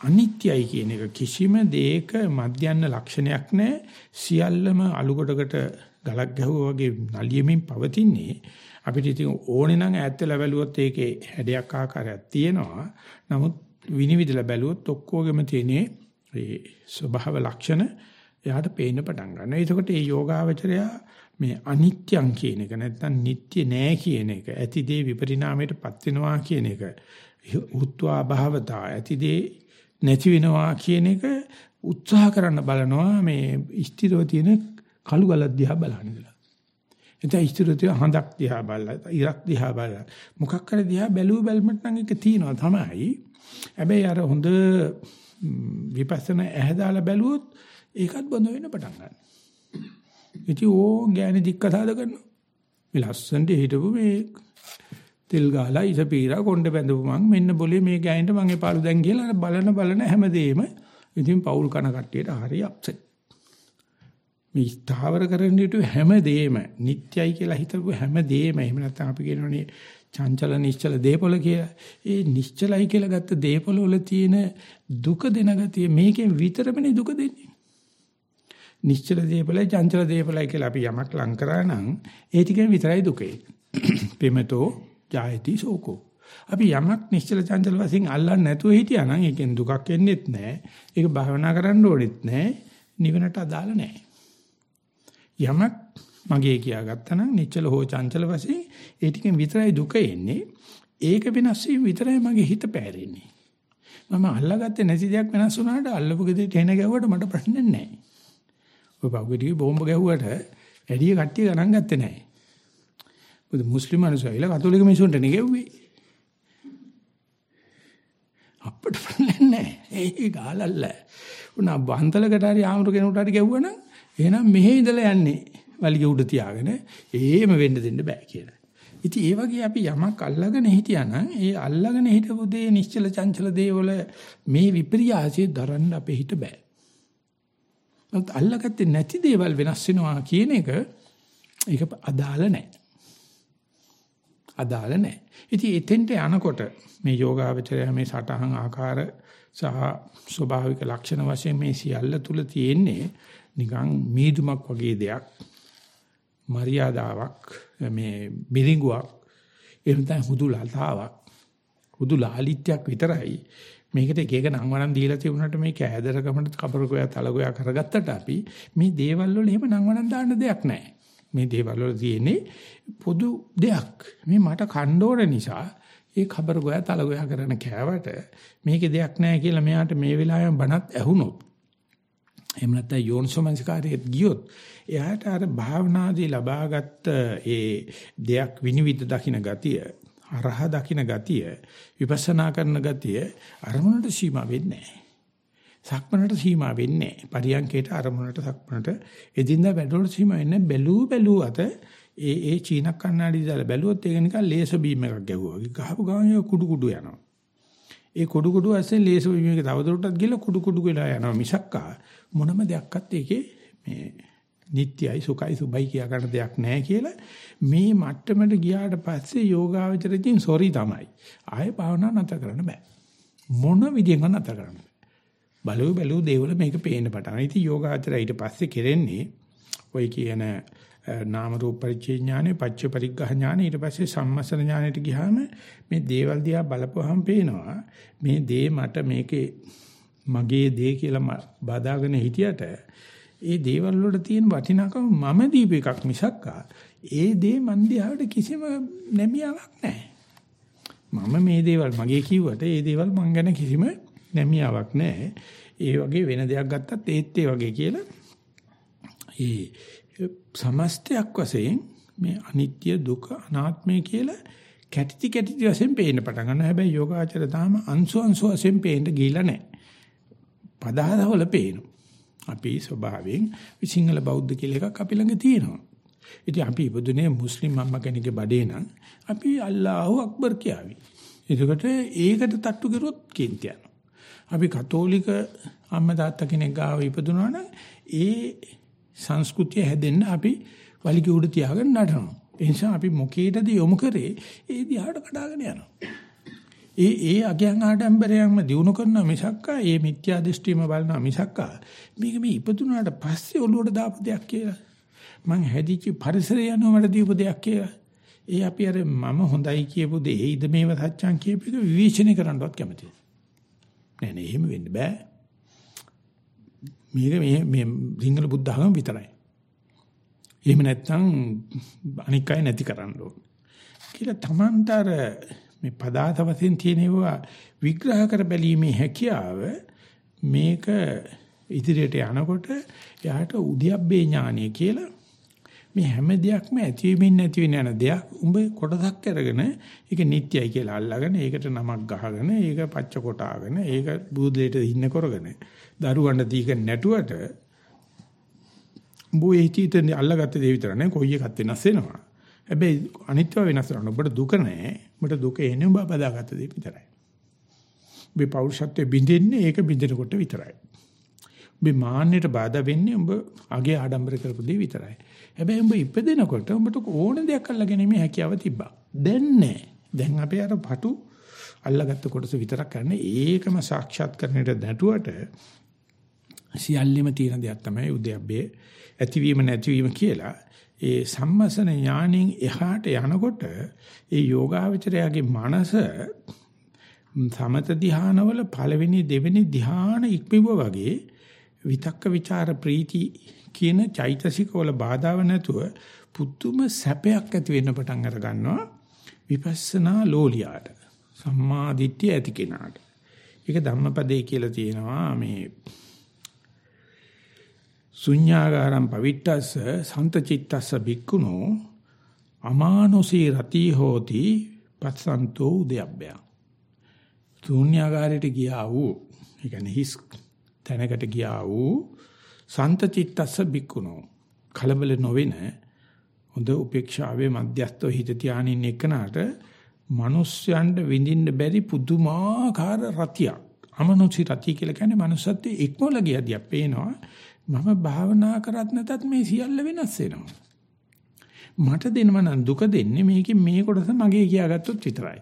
අනිත්‍යයි කියන එක. කිසිම දෙයක මධ්‍යන්න ලක්ෂණයක් නැහැ සියල්ලම අලු කොටකට ගලක් ගැහුවා වගේ නලියමින් පවතින්නේ. අපිට ඉතින් ඕනේ නම් ඈත් වෙලා බැලුවොත් ඒකේ හැඩයක් ආකාරයක් තියෙනවා. නමුත් විනිවිදලා බැලුවොත් ඔක්කොගෙම තියෙන්නේ ඒ ස්වභාව ලක්ෂණ එයාට පේන්න පටන් ගන්නවා. එතකොට මේ යෝගාවචරය මේ අනිත්‍යං කියන එක නැත්නම් නිට්ටය නෑ කියන එක ඇතිදේ විපරිණාමයටපත් වෙනවා කියන එක උත්වා භාවතා ඇතිදේ නැති වෙනවා කියන එක උත්සාහ කරන්න බලනවා මේ ස්ථිරව තියෙන කළු ගලක් දිහා බලන ඉඳලා. එතන ස්ථිරව තියෙන හඳක් දිහා බලලා ඉරක් දිහා බලලා මොකක් කර දිහා බැලුව බැලමට නම් එක තියෙනවා තමයි. හැබැයි අර හොඳ විපස්සනා ඇහැදාලා බැලුවොත් ඒකත් බඳ වෙන්න පටන් ගන්නවා. ඉතින් ඕ ගෑණි දික්කසාද කරනවා. මේ ලස්සනට හිටපු මේ තෙල් ගහලා ඉස පීරා කොණ්ඩ බැඳපු මං මෙන්න બોලේ මේ ගෑනිට මං එපාලු දැන් කියලා බලන බලන හැමදේම ඉතින් පෞල් කන කට්ටියට හරි අප්සෙට්. මේ ස්ථාවර කරන්න යුතු හැමදේම නිට්ටයයි කියලා හිතපු හැමදේම එහෙම නැත්නම් අපි කියනවනේ චංචල නිශ්චල දීපොළ කියලා. ඒ නිශ්චලයි කියලා ගත්ත දීපොළ වල තියෙන දුක දෙන ගතිය මේකෙන් විතරමනේ දුක දෙන්නේ. නිශ්චල දීපලයි චංචල දීපලයි කියලා අපි යමක් ලං කරා නම් ඒ ටිකෙන් විතරයි දුකේ. පෙමතෝ ජායති සෝකෝ. අපි යමක් නිශ්චල චංචල වශයෙන් අල්ලන්නේ නැතුව හිටියා නම් ඒකෙන් දුකක් එන්නේත් නැහැ. ඒක භවනා කරන්න ඕනෙත් නැහැ. නිවනට අදාළ නැහැ. යමක් මගේ කියාගත්තා නම් නිශ්චල හෝ චංචල වශයෙන් ඒ ටිකෙන් විතරයි දුක එන්නේ. ඒක වෙනස් වීම විතරයි මගේ හිත පැහැරෙන්නේ. මම අල්ලගත්තේ නැති දෙයක් වෙනස් වුණාට අල්ලපු ගෙදරට එන ගැව්වට මට ප්‍රශ්නයක් නැහැ. ඔය පහුගිරියේ බෝම්බ ගැහුවට ඇඩිය කට්ටිය ගණන් ගත්තේ නැහැ. මොකද මුස්ලිම් මිනිස්සු ඇවිල්ලා කතෝලික මිනිස්සුන්ට නෙගෙව්වේ. අපිට නෑ ඒ ගාලල්ල. උන වන්තලකට හරි ආමරු කෙනෙකුට හරි ගැව්වනම් එහෙනම් මෙහෙ ඉඳලා යන්නේ. වලිග උඩ තියාගෙන එහෙම වෙන්න දෙන්න බෑ කියලා. ඉතින් ඒ වගේ අපි යමක් අල්ලගෙන හිටියානම් ඒ අල්ලගෙන හිටපු දේ නිශ්චල චංචල දේවල මේ විපර්යාසය දරන්න අපේ හිත බෑ. නමුත් අල්ලගත්තේ නැති දේවල් වෙනස් වෙනවා කියන එක ඒක අදාළ නැහැ. අදාළ නැහැ. ඉතින් එතෙන්ට යනකොට මේ යෝගාවචරය මේ සටහන් ආකාර සහ ස්වභාවික ලක්ෂණ වශයෙන් මේ සියල්ල තුල තියෙන්නේ නිකන් මීදුමක් වගේ දෙයක්. මරියාදාවක් මේ බිරිඟුවක් එහෙම නැත්නම් හුදු ලතාවක් හුදු ලාලිත්‍යයක් විතරයි මේකට එක එක නම් වනම් දීලා තිබුණාට මේ කෑදරකමට කබරකෝය තලගෝය කරගත්තට අපි මේ දේවල් වල එහෙම නම් වනම් දාන්න දෙයක් නැහැ. මේ දේවල් වල තියෙන්නේ පොදු දෙයක්. මේ මට කණ්ඩෝර නිසා ඒ කබරගෝය තලගෝය කරන කෑවට මේකේ දෙයක් නැහැ කියලා මෙයාට මේ වෙලාවෙම බණත් ඇහුනොත් එහෙම නැත්නම් යෝනිසෝමනසිකාරයට ගියොත් එයාට අර භාවනාදී ලබාගත් ඒ දෙයක් විනිවිද දකින්න ගතිය අරහ දකින්න ගතිය විපස්සනා කරන ගතිය අරමුණට සීමා වෙන්නේ නැහැ. සක්මනට සීමා වෙන්නේ නැහැ. පරියන්කේට අරමුණට සක්මනට එදින්දා වැඩවලට සීමා වෙන්නේ බැලූ බැලූ අත ඒ ඒ චීන කන්නාඩි දාලා බැලුවොත් ඒක නිකන් ලේසර් බීම් එකක් ගැහුවා. ගහපු ගමන් කුඩු කුඩු යනවා. ඒ කුඩු කුඩු ඇස්සේ ලේසර් බීම් එක තවදුරටත් ගිහලා කුඩු කුඩු වෙලා යනවා මිසක්කා මොනම දෙයක්වත් ඒකේ මේ නිට්ටයයි සුඛයි සුබයි කියා ගන්න දෙයක් නැහැ කියලා මේ මට්ටමට ගියාට පස්සේ යෝගාවචරයෙන් සෝරි තමයි. ආයෙ භාවනා නැතර කරන්න බෑ. මොන විදියෙන්වත් නැතර කරන්න බෑ. බලව බලව දේවල මේක පේන්න පටන්. ඉතින් යෝගාවචරය ඊට පස්සේ කෙරෙන්නේ ඔය කියන නාම රූප පරිච්ඡේ ඥානෙ පච්ච පරිග්ඝහ ඥානෙ ඊට පස්සේ සම්මසන ඥානෙට ගියාම මේ දේවල් දිහා බලපුවහම පේනවා මේ දේ මට මේකේ මගේ දේ කියලා බදාගෙන හිටියට ඒ දේවල් වල තියෙන වටිනාකම මම දීප එකක් මිසක්කා ඒ දේ මන් දිහාට කිසිම නැමියාවක් නැහැ. මම මේ දේවල් මගේ කිව්වට ඒ දේවල් මං ගැන කිසිම නැමියාවක් නැහැ. ඒ වගේ වෙන දෙයක් ගත්තත් ඒත් ඒ වගේ කියලා ඒ සමස්තයක් වශයෙන් මේ අනිත්‍ය දුක අනාත්මය කියලා කැටිති කැටිති වශයෙන් පේන්න පටන් ගන්නවා. හැබැයි යෝගාචර තාම අංශු අංශු වශයෙන් පේන්න ගිහිලා නැහැ. පදහදවල පේනවා. අපි ස්වභාවයෙන් සිංහල බෞද්ධ කියලා එකක් අපි ළඟ තියෙනවා. ඉතින් අපි ඉපදුනේ මුස්ලිම් අම්මා කෙනෙක්ගේ බඩේ නම් අපි අල්ලාහ් අක්බර් කියාවි. එතකොට ඒකට තට්ටු කරුවොත් කේන්ති යනවා. අපි කතෝලික අම්මා තාත්තා කෙනෙක් ගාව ඉපදුනා නම් ඒ සංස්කෘතිය හැදෙන්න අපි වලිග උඩ තියාගෙන නටනවා. ඒ නිසා අපි මොකේටද යොමු කරේ ඒ දිහාට කඩාගෙන යනවා. ඒ ඒ අගයන් ආඩම්බරයන්ම දිනු කරන මිසක්කා ඒ මිත්‍යා දෘෂ්ටියම බලනවා මිසක්කා. මේක මේ ඉපදුනාට පස්සේ ඔළුවට දාපු දෙයක් කියලා. මං හැදිච්ච පරිසරය යනවා මට දීපු දෙයක් කියලා. ඒ අපි අර මම හොඳයි කියපු දේ ඉද මේව සත්‍යං කියපු එක විවේචනය කරන්නවත් කැමතියි නෑ. නෑ එහෙම වෙන්න බෑ. මේක මේ මේ සිංහල බුද්ධ ධර්ම විතරයි. එහෙම නැත්නම් අනික් අය නැති කරන්න ඕන. කියලා තමන්තර මේ පදාත වශයෙන් තියෙනවා විග්‍රහ කර බැලීමේ හැකියාව මේක ඉදිරියට යනකොට එයාට උද්‍යප්පේ ඥානය කියලා මේ හැම දෙයක්ම ඇතිවෙමින් නැති වෙන යන දෙයක් උඹ කොටසක් අරගෙන ඒක නිට්ටයයි කියලා අල්ලගෙන ඒකට නමක් ගහගෙන ඒක පච්ච කොටාගෙන ඒක බුදුලේට ඉන්න කරගෙන දරුවන්ට දීගෙන නැටුවට උඹ ඒ හිතේ අල්ලගත්ත දේ විතර නේ කොයි එකක් වෙනස් වෙනවා. හැබැයි අනිත්‍ය වෙනස් කරන්න ඔබට දුක නැහැ. ඔබට දුක එන්නේ ඔබ බදාගත්ත දේ විතරයි. ඔබේ පෞරුෂත්වයේ බින්දෙන්නේ ඒක බින්දෙනකොට විතරයි. ඔබේ මාන්නයට බාධා වෙන්නේ ඔබ අගේ ආඩම්බර කරපු දේ විතරයි. හැබැයි ඔබ ඉපදෙනකොට ඔබට ඕන දෙයක් අල්ලගැනීමේ හැකියාව තිබ්බා. දැන් නැහැ. දැන් අපේ අර පටු අල්ලගත්ත කොටස විතරක් කරන්නේ ඒකම සාක්ෂාත් කරන්නට නැටුවට සියල්ලෙම තියෙන දෙයක් තමයි උද්‍යප්පේ ඇතිවීම නැතිවීම කියලා. ඒ සම්මසන ඥාණයෙන් එහාට යනකොට ඒ යෝගාවචරයාගේ මනස සමත ධානවල පළවෙනි දෙවෙනි ධාන ඉක්මව වගේ විතක්ක ਵਿਚාර ප්‍රීති කියන චෛතසික වල බාධාව නැතුව පුදුම සැපයක් ඇති වෙන්න පටන් අර ගන්නවා විපස්සනා ලෝලියාට සම්මා දිට්ඨිය ඇති කෙනාට. ඒක ධම්මපදේ කියලා තියෙනවා මේ ශුඤ්ඤාගාරම් පවිට්ටස්ස සන්තචිත්තස්ස බික්කුණෝ අමානුසී රති හෝති පස්සන්තෝ උදයබ්බය ශුඤ්ඤාගාරයට ගියා වූ ඒ කියන්නේ හිස් තැනකට ගියා වූ සන්තචිත්තස්ස බික්කුණෝ කලබල නොවෙන හොඳ උපේක්ෂාවේ මධ්‍යස්ථව හිත තියානින් එකනට මිනිස්යන්ට විඳින්න බැරි පුදුමාකාර රතියක්. අමනුෂි රතිය කියලා කියන්නේ manussත්වයේ ඉක්මවල ගියදී අපේනවා. මම භාවනා කරත් නැතත් මේ සියල්ල වෙනස් වෙනවා. මට දෙනව නම් දුක දෙන්නේ මේකේ මේ කොටස මගේ කියාගත්තොත් විතරයි.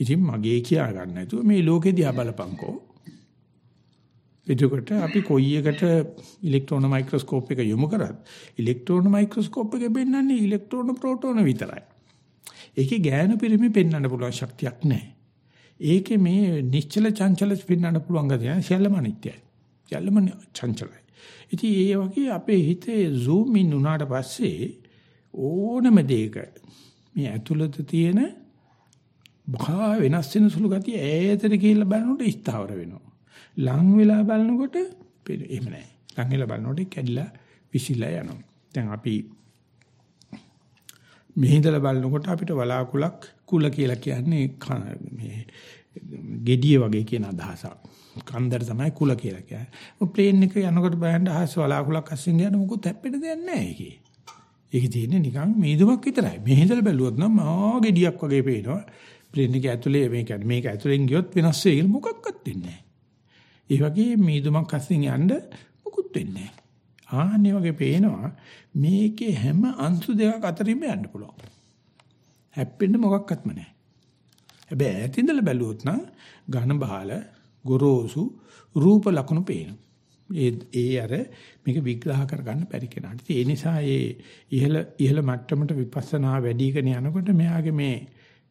ඉතින් මගේ කියා ගන්න නැතුව මේ ලෝකෙ දිහා බලපංකෝ. එතකොට අපි කොයි එකට ඉලෙක්ට්‍රෝන මයික්‍රොස්කෝප් එක යොමු කරත් ඉලෙක්ට්‍රෝන මයික්‍රොස්කෝප් එකේ පෙන්වන්නේ ඉලෙක්ට්‍රෝන ප්‍රෝටෝන විතරයි. ඒකේ ගෑනු පිරිමි පෙන්වන්න පුළුවන් ශක්තියක් නැහැ. ඒකේ මේ නිශ්චල චංචල පෙන්වන්න පුළුවන් ගතිය සියල්ලම අනිත්‍යයි. සියල්ලම චංචලයි. ඉතින් ඒ වගේ අපේ හිතේ zoom in උනාට පස්සේ ඕනම දෙයක මේ ඇතුළත තියෙන බහා වෙනස් වෙන සුළු ගතිය ඈතට ගිහිල්ලා බලනකොට ස්ථාවර වෙනවා. ලං වෙලා බලනකොට එහෙම නැහැ. ලං වෙලා බලනකොට කැඩිලා විසිලා යනවා. දැන් අපි මෙහිඳලා බලනකොට අපිට වලාකුලක් කුල කියලා කියන්නේ මේ gediye වගේ කියන අදහසක්. කන්දර තමයි කුල කියලා කියන්නේ. ප්ලේන් එක යනකොට බලන්න අහස වලාකුලක් අස්සෙන් යන මොකොත් හැප්පෙන්න දෙයක් නැහැ ඒකේ. ඒකේ තියෙන්නේ නිකන් මීදුමක් විතරයි. මෙහිඳලා බැලුවොත් නම් මහා gediyak වගේ පේනවා. ප්ලේන් එක ඇතුලේ මේ කියන්නේ මේක ඇතුලෙන් ගියොත් වෙනස් වෙයි කියලා මොකක්වත් වෙන්නේ නැහැ. ඒ වගේ මීදුමක් අස්සෙන් යන්න මොකුත් වෙන්නේ නැහැ. ආන්නේ වගේ පේනවා මේකේ හැම අංශු දෙකක් අතරින්ම යන්න පුළුවන්. හැප්පෙන්න මොකක්වත්ම නැහැ. හැබැයි ඈතින්දලා බැලුවොත් නම් ඝන බහල ගොරෝසු රූප ලක්ෂණ පේනවා. ඒ ඒ අර මේක විග්‍රහ කරගන්න බැරි කෙනාට. ඒ නිසා ඒ ඉහළ ඉහළ මට්ටමට විපස්සනා වැඩිගෙන යනකොට මෙයාගේ මේ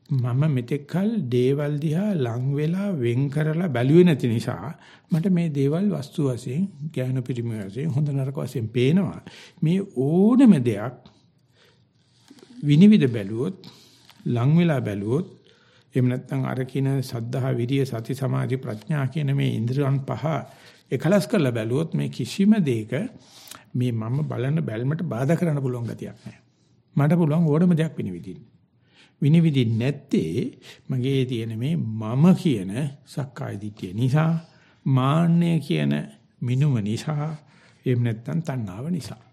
මම මෙතෙක්කල් දේවල් දිහා ලං වෙලා වෙන් කරලා බැලුවේ නැති නිසා මට මේ දේවල් වස්තු වශයෙන් ඥාන පරිමය වශයෙන් හොඳ නරක වශයෙන් පේනවා මේ ඕනම දෙයක් විනිවිද බැලුවොත් ලං වෙලා බැලුවොත් එහෙම නැත්නම් අර කින සද්ධා විරිය සති සමාධි ප්‍රඥා කියන මේ ඉන්ද්‍රියන් පහ එකලස් කරලා බැලුවොත් මේ කිසිම දෙයක මේ මම බලන බැල්මට බාධා කරන්න පුළුවන් ගතියක් නැහැ. මට පුළුවන් ඕනම දෙයක් විනිවිදින්න. විනිවිදින් නැත්තේ මගේ තියෙන මේ මම කියන සක්කාය දිට්ඨිය නිසා මාන්නය කියන මිනුම නිසා එහෙම නැත්නම් තණ්හාව නිසා.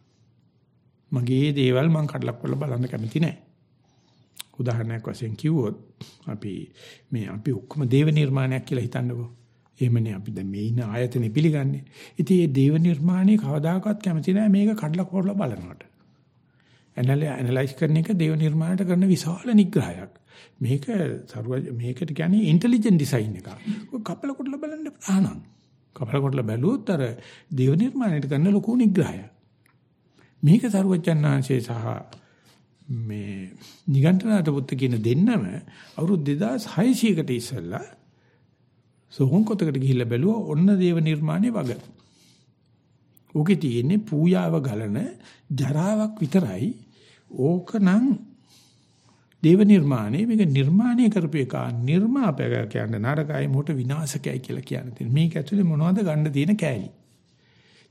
මගේ දේවල් මම කඩලා කරලා බලන්න කැමති නැහැ. උදාහරණයක් වශයෙන් කිව්වොත් අපි මේ අපි ඔක්කොම දේව නිර්මාණයක් කියලා හිතන්නකෝ එහෙමනේ අපි දැන් මේ ඉන්න ආයතනෙ පිළිගන්නේ ඉතින් මේ දේව නිර්මාණේ කවදාකවත් කැමති නැහැ මේක කඩලා කරලා බලනකොට ඇනලයිස් කරන එක දේව නිර්මාණයට කරන විශාල නිග්‍රහයක්. මේක සරුව මේකට කියන්නේ ඉන්ටෙලිජන්ට් ඩිසයින් එකක්. ඔය කපල කොටලා බලන්න ආනන්. කපල කොටලා බැලුවොත් අර දේව නිර්මාණයට කරන ලොකු නිග්‍රහයක්. මේක සරුවචන්නාංශේ සහ මේ නිගණ්ඨනාත පුත්ත කියන දෙන්නම අවුරුදු 2600කට ඉස්සෙල්ලා සෝහන් කොටකට ගිහිල්ලා බැලුවා ඔන්න දේව නිර්මාණය වගේ. ඕකේ තියෙන්නේ පූජාව ගලන ජරාවක් විතරයි ඕකනම් දේව නිර්මාණය මේක නිර්මාණය කරපු එක නිර්මාපක කියන්නේ නරකයි මොකට විනාශකයි කියලා කියන්නේ. මේක ඇතුලේ මොනවද ගන්න තියෙන කෑලි.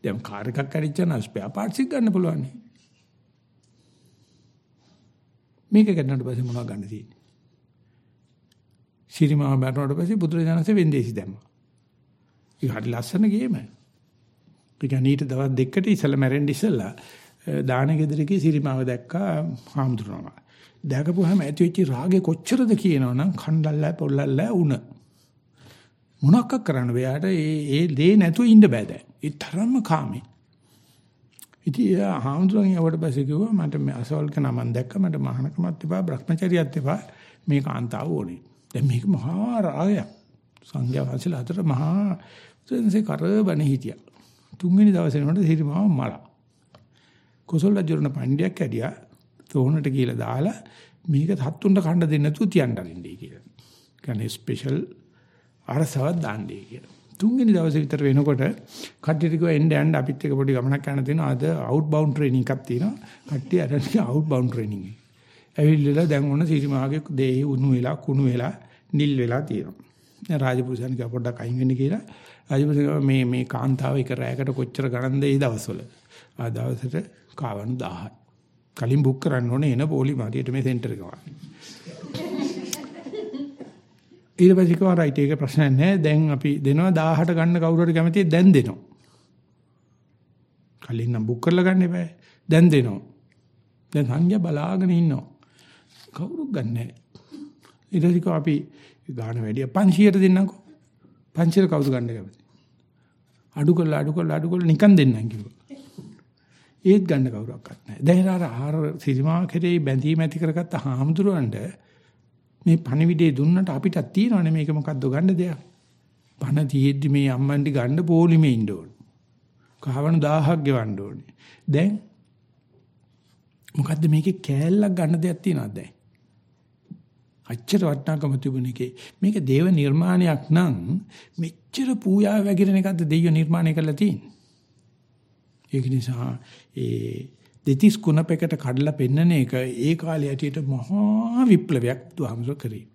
දැන් කාර් එකක් කරිච්චා නම් ස්පෙයා පාර්ට්ස් එක ගන්න පුළුවන්. මේක ගන්නට පස්සේ මොනවද ගන්න තියෙන්නේ? ශිරිමාව මරනකොට පස්සේ බුදුරජාණන්සේ වෙන්දේසි දැම්මා. ඒක හරි ලස්සන ගේම. ඒ කියන්නේ ඊට දවස් දෙකකට ඉස්සලා මැරෙන්න ඉස්සලා දාන ගෙදරකේ සිරිමාව දැක්කා හාමුදුරනවා. දැකපුවාම ඇති වෙච්ච රාගේ කොච්චරද කියනවනම් කණ්ඩල්ලා පොල්ලල්ලා උණ. මොනක්ක කරන්න බෑට ඒ ඒ දේ නැතුව ඉන්න බෑ දැන්. ඒ තරම්ම කාමේ. ඉතින් හාමුදුරන් යවට පස්සේ කිව්වා මට මේ අසවල්ක නමන් දැක්ක මට මහානකමත් එපා බ්‍රහ්මචරියත් එපා මේ කාන්තාව ඕනේ. දැන් මේක මහා රාගයක්. සංඝයා වහන්සේලා අතර මහා සෙන්සේ කරබන හිටියා. තුන්වෙනි දවසේ නෝට සිරිමාව මලා. කොසල් රජුරණ පණ්ඩියක් ඇදියා තෝනට කියලා දාලා මේක හත්තුන්ට කණ්ඩ දෙන්න නැතුව තියන්න අරින්නේ කියලා. කියන්නේ ස්පෙෂල් අරසවක් දාන්නේ කියලා. තුන්වෙනි දවසේ විතර වෙනකොට කට්ටියට කිව්වා එන්න යන්න අපිත් එක පොඩි ගමනක් යන්න තියෙනවා. අද අවුට් බවුන්ඩ් ට්‍රේනින් එකක් තියෙනවා. කට්ටිය අරන් අවුට් බවුන්ඩ් ට්‍රේනින් එක. ඇවිල්ලා දැන් ඔන්න සීරිමාගේ දේහේ උණු වෙලා කුණු වෙලා නිල් වෙලා තියෙනවා. දැන් රාජපුරුෂයන් කිය පොඩ්ඩක් අයින් වෙන්න කියලා. රාජපුරුෂයන් මේ මේ කාන්තාව එක රැයකට කොච්චර ගණන්ද ඒ දවස්වල. ආ දවසට කාවණු 1000යි. කලින් බුක් කරන්න ඕනේ එන පොලි මාදියට මේ සෙන්ටර් එක වань. ඊට පස්සේ කිව්වා රයිට් ඒක ප්‍රශ්නයක් නැහැ. දැන් අපි දෙනවා 1000ට ගන්න කවුරු හරි කැමතියි දැන් දෙනවා. කලින් නම් බුක් කරලා ගන්න එපා. දැන් දෙනවා. දැන් සංඥා බලාගෙන ඉන්නවා. කවුරුත් ගන්නෑ. ඊට පස්සේ අපි ගාන වැඩි 500ට දෙන්නම්කෝ. 500 කවුද ගන්න කැමති? අඩු කරලා අඩු කරලා අඩු කරලා නිකන් දෙන්නම් කිව්වා. ඒත් ගන්න කවුරක්වත් නැහැ. දැන් අර ආහාර සිරිමා කෙරේ බැඳීම ඇති කරගත්ත හාමුදුරුවන්ට මේ පණිවිඩේ දුන්නට අපිට තියෙනවනේ මේක මොකද්ද ගන්න දෙයක්. පණ තියෙද්දි මේ අම්මන්ටි ගන්න පොලිමේ ඉන්න ඕන. කහවණු 1000ක් ගෙවන්න ඕනේ. දැන් මොකද්ද මේකේ කෑල්ලක් ගන්න දෙයක් තියනවද දැන්? අච්චර වටිනාකම තිබුණේකේ මේක දේව නිර්මාණයක් නම් මෙච්චර පූජා වැగిරෙන එකක්ද දෙයියෝ නිර්මාණය කරලා තියෙන්නේ. ඒක නිසා ඒ දෙතිස් කුණපයකට කඩලා පෙන්නන එක ඒ කාලේ ඇටියට මහා විප්ලවයක් දුහමසෝ කරේ.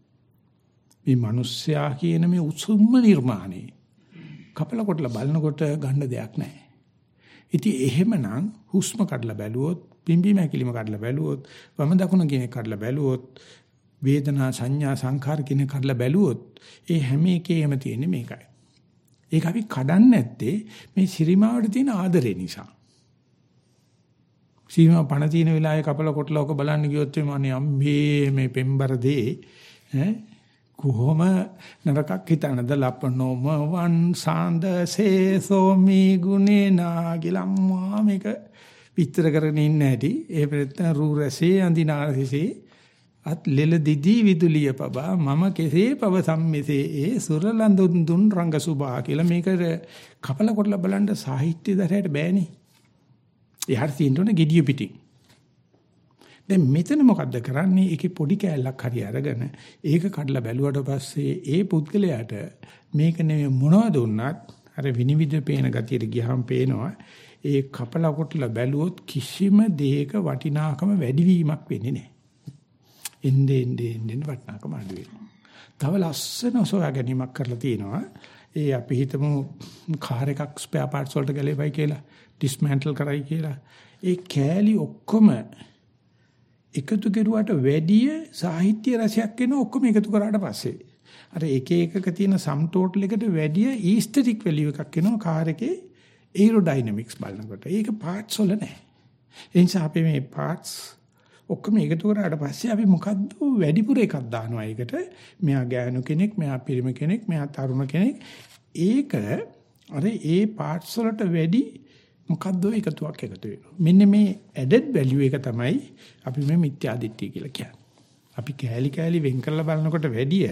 මේ මිනිස්සයා කියන මේ උසුම්ම නිර්මාණේ කපල කොටලා බලනකොට ගන්න දෙයක් නැහැ. ඉතින් එහෙමනම් හුස්ම කඩලා බැලුවොත් පිම්බීම හැකිලිම කඩලා බැලුවොත් වම දකුණ කියන එක කඩලා බැලුවොත් වේදනා සංඥා සංඛාර කියන කඩලා බැලුවොත් ඒ හැම එකේම තියෙන්නේ මේකයි. ඒක අපි කඩන්නේ නැත්තේ මේ සිරිමාවට තියෙන ආදරේ නිසා. සීමා පණ තියෙන වෙලාවේ කපල කොටලා ඔක බලන්න ගියොත් මන්නේ අම්මේ මේ පෙම්බර දේ ඈ? කොහොම නරකක් හිතනද? ලපනෝම වන් සාන්ද සේසෝ මී ගුණේනා කියලා මේක විස්තර කරගෙන ඉන්න හැටි ඒ පෙරත් රූ රසේ අඳිනාරසිසේ අත් ලෙල දිදී විදුලිය පබා මම කෙසේ පව සම්මෙසේ ඒ සුරලඳුන් දුන් රංග සුභා කියලා මේක කපල කොටලා බලන්න සාහිත්‍ය දරයට බෑනේ. එහාට තියෙන්න ඕනේ gediya පිටින්. දැන් මෙතන මොකද්ද කරන්නේ? ඒකේ පොඩි කෑල්ලක් හරි අරගෙන ඒක කඩලා බැලුවට පස්සේ ඒ පුද්ගලයාට මේක නෙමෙයි මොනවද උන්නත් අර විනිවිද පේන ගතියට ගියාම පේනවා ඒ කපලා කොටලා බැලුවොත් කිසිම දෙයක වටිනාකම වැඩිවීමක් වෙන්නේ නැහැ. එන්නේ එන්නේ එන්නේ වටිනාකම අඩු වෙනවා. තව ලස්සන සොයා ගැනීමක් කරලා තියෙනවා. ඒ අපි හිතමු කාර් එකක් ස්පෙයා පාර්ට්ස් වලට ගලේවයි කියලා ඩිස්මැන්ටල් කරයි කියලා. ඒ කෑලි ඔක්කොම එකතු කෙරුවට වැඩිය සාහිත්‍ය රසයක් එන ඔක්කොම එකතු කරාට පස්සේ අර එක එකක තියෙන සම් ටෝටල් එකට වැඩිය ඊස්තටික් වැලියු එකක් එනවා කාර් එකේ ඒරෝඩයිනමික්ස් බලනකොට. ඒක පාර්ට්ස් වල නැහැ. ඒ නිසා අපි මේ පාර්ට්ස් ඔක්කොම එකතු කරාට පස්සේ අපි මොකද්ද වැඩිපුර එකක් දානවා ඒකට. මෙයා ගෑනු කෙනෙක්, මෙයා පිරිමි කෙනෙක්, මෙයා තරුණ කෙනෙක්. ඒක අර ඒ පාර්ට්ස් වලට වැඩි මොකද්ද එකතුවක් එකතු වෙනවා. මෙන්න මේ ඇඩඩ් වැලියු එක තමයි අපි මේ මිත්‍යාදිට්ඨිය කියලා කියන්නේ. අපි කෑලි කෑලි වෙන් කරලා බලනකොට වැඩිය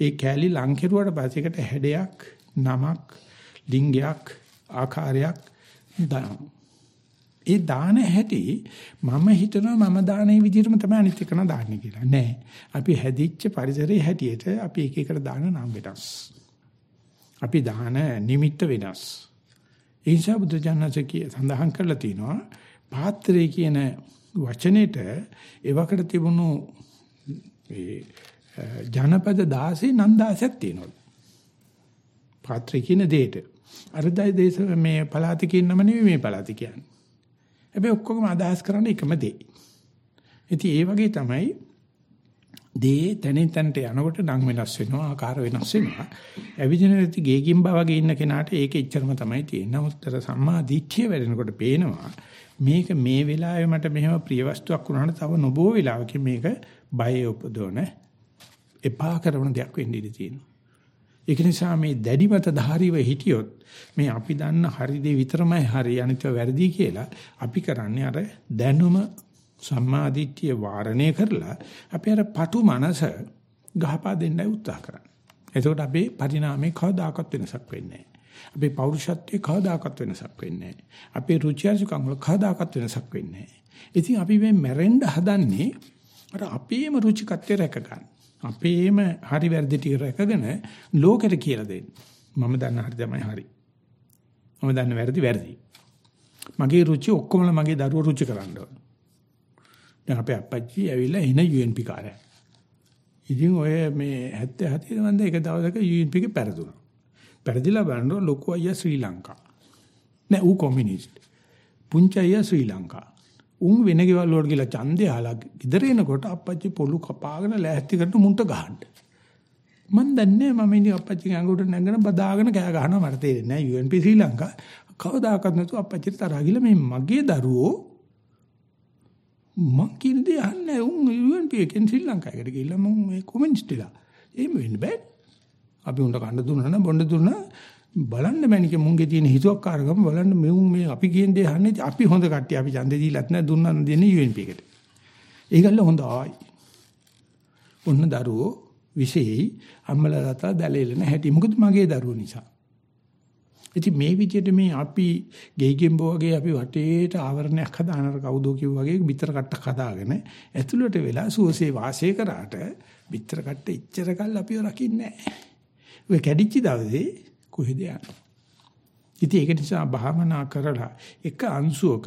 ඒ කෑලි ලං කෙරුවට පස්සේ එකට හැඩයක්, නමක්, ලිංගයක්, ආකාරයක් දානවා. ඒ දාන හැටි මම හිතනවා මම දානේ විදිහටම තමයි අනිත් එකන දාන්නේ කියලා. නෑ. අපි හැදිච්ච පරිසරයේ හැටියට අපි එක එකට දාන නම් වෙනස්. අපි දාන නිමිත්ත වෙනස්. ඒ නිසා බුදුජානක කිය සඳහන් කරලා තිනවා පාත්‍රය කියන වචනෙට එවකට තිබුණු ඒ ජනපද 16 නම් 16ක් තියෙනවා. පාත්‍රය කියන දෙයට. අරදයි දේශ මේ පළාත කියන නම නෙවෙයි මේ පළාත කියන්නේ. හැබැයි ඔක්කොම අදහස් කරන්නේ එකම දේ. ඉතින් ඒ වගේ තමයි දේ තනින් තනට යනකොට නම් වෙනස් වෙනවා ආකාර වෙනස් වෙනවා. ඇවිදින රති ගේකින් බා වගේ ඉන්න කෙනාට ඒක එච්චරම තමයි තියෙන්නේ. නමුත් අර සම්මා දිට්ඨිය වැඩෙනකොට පේනවා මේක මේ වෙලාවේ මට මෙහෙම ප්‍රිය වස්තුවක් වුණාට තව නොබෝ වෙලාවකින් මේක බය උපදවන එපා කරන දෙයක් වෙන්න ඉඩ තියෙනවා. ඒක නිසා මේ දැඩි මත ධාරීව හිටියොත් මේ අපි දන්න හරි දේ විතරමයි හරි අනිත් වැරදි කියලා අපි කරන්නේ අර දැනුම සම්මාදිට්ඨිය වාරණය කරලා අපි අර පටු මනස ගහපා දෙන්නයි උත්සාහ කරන්නේ. එතකොට අපේ පරිණාමේ කවදාකවත් වෙනසක් වෙන්නේ නැහැ. අපේ පෞරුෂත්වයේ කවදාකවත් වෙනසක් වෙන්නේ නැහැ. අපේ රුචි අරුචිකම් වල කවදාකවත් වෙනසක් වෙන්නේ නැහැ. ඉතින් අපි මේ මැරෙන්න හදන්නේ අර අපේම රුචිකත්වය රැක ගන්න. අපේම හරි වැරදි ටික රැකගෙන ලෝකෙට කියලා දෙන්න. මම දන්න හරි තමයි හරි. මම දන්න වැරදි වැරදි. මගේ රුචි ඔක්කොම මගේ දරුවෝ රුචි කරන්න ඕන. දැන් අපේ අප්පච්චි ඇවිල්ලා එන UNP කාර්යය. ඉතින් ඔය මේ 77 මන්ද එක දවසක UNP එකේ පෙරදුනා. පෙරදිලා බලනකොට ලොකු අයියා ශ්‍රී ලංකා. නෑ ඌ කොමියුනිස්ට්. පුංචි අයියා ශ්‍රී ලංකා. උන් වෙන ගෙවල් වලට ගිහලා ඡන්දය අහලා ඉදර එනකොට අප්පච්චි පොළු කපාගෙන ලෑස්ති කරන මුන්ට ගහන්න. මන් දන්නේ මම ඉන්නේ අපච්චිගේ අඟුට නැගගෙන බදාගෙන කෑ ගහනවා මට තේරෙන්නේ නැහැ UNP ශ්‍රී ලංකා කවදාකවත් නැතුව අපච්චිට තරහ ගිහලා මේ මගේ දරුවෝ මං කියන දේ අහන්නේ උන් UNP එකෙන් ශ්‍රී ලංකාවකට ගිහිල්ලා මම මේ කොමියුනිස්ට්ලා එහෙම වෙන්න බෑ. අපි උන්ට කන්න දුන්නා නම් බොන්න දුන්නා බලන්න මැනික මුන්ගේ තියෙන හිතුවක්කාරකම බලන්න මෙවුන් මේ අපි කියන දේ අහන්නේ අපි හොඳ කට්ටිය. අපි ඡන්දේ දීලත් නැහැ දුන්නා දෙන්නේ UNP එකට. ඒගල්ල හොඳයි. ඔන්න දරුවෝ විශේෂයි. අම්මලා තාත්තා දැලෙලන හැටි. මොකද මගේ දරුවෝ නිසා. ඉතින් මේ විදිහට මේ අපි ගෙයිගෙන් බෝගේ අපි වටේට ආවරණයක් හදානර කවුදෝ කිව්වා වගේ බිත්තර කට්ටක් හදාගෙන ඇතුළට වෙලා සුවසේ වාසය කරාට බිත්තර කට්ට ඉච්චර කල් අපිව රකින්නේ නැහැ. ඔය කැඩිච්ච දවසේ කොහෙද යන්නේ? ඉතින් ඒක නිසා භාවනා කරලා එක අංශුවක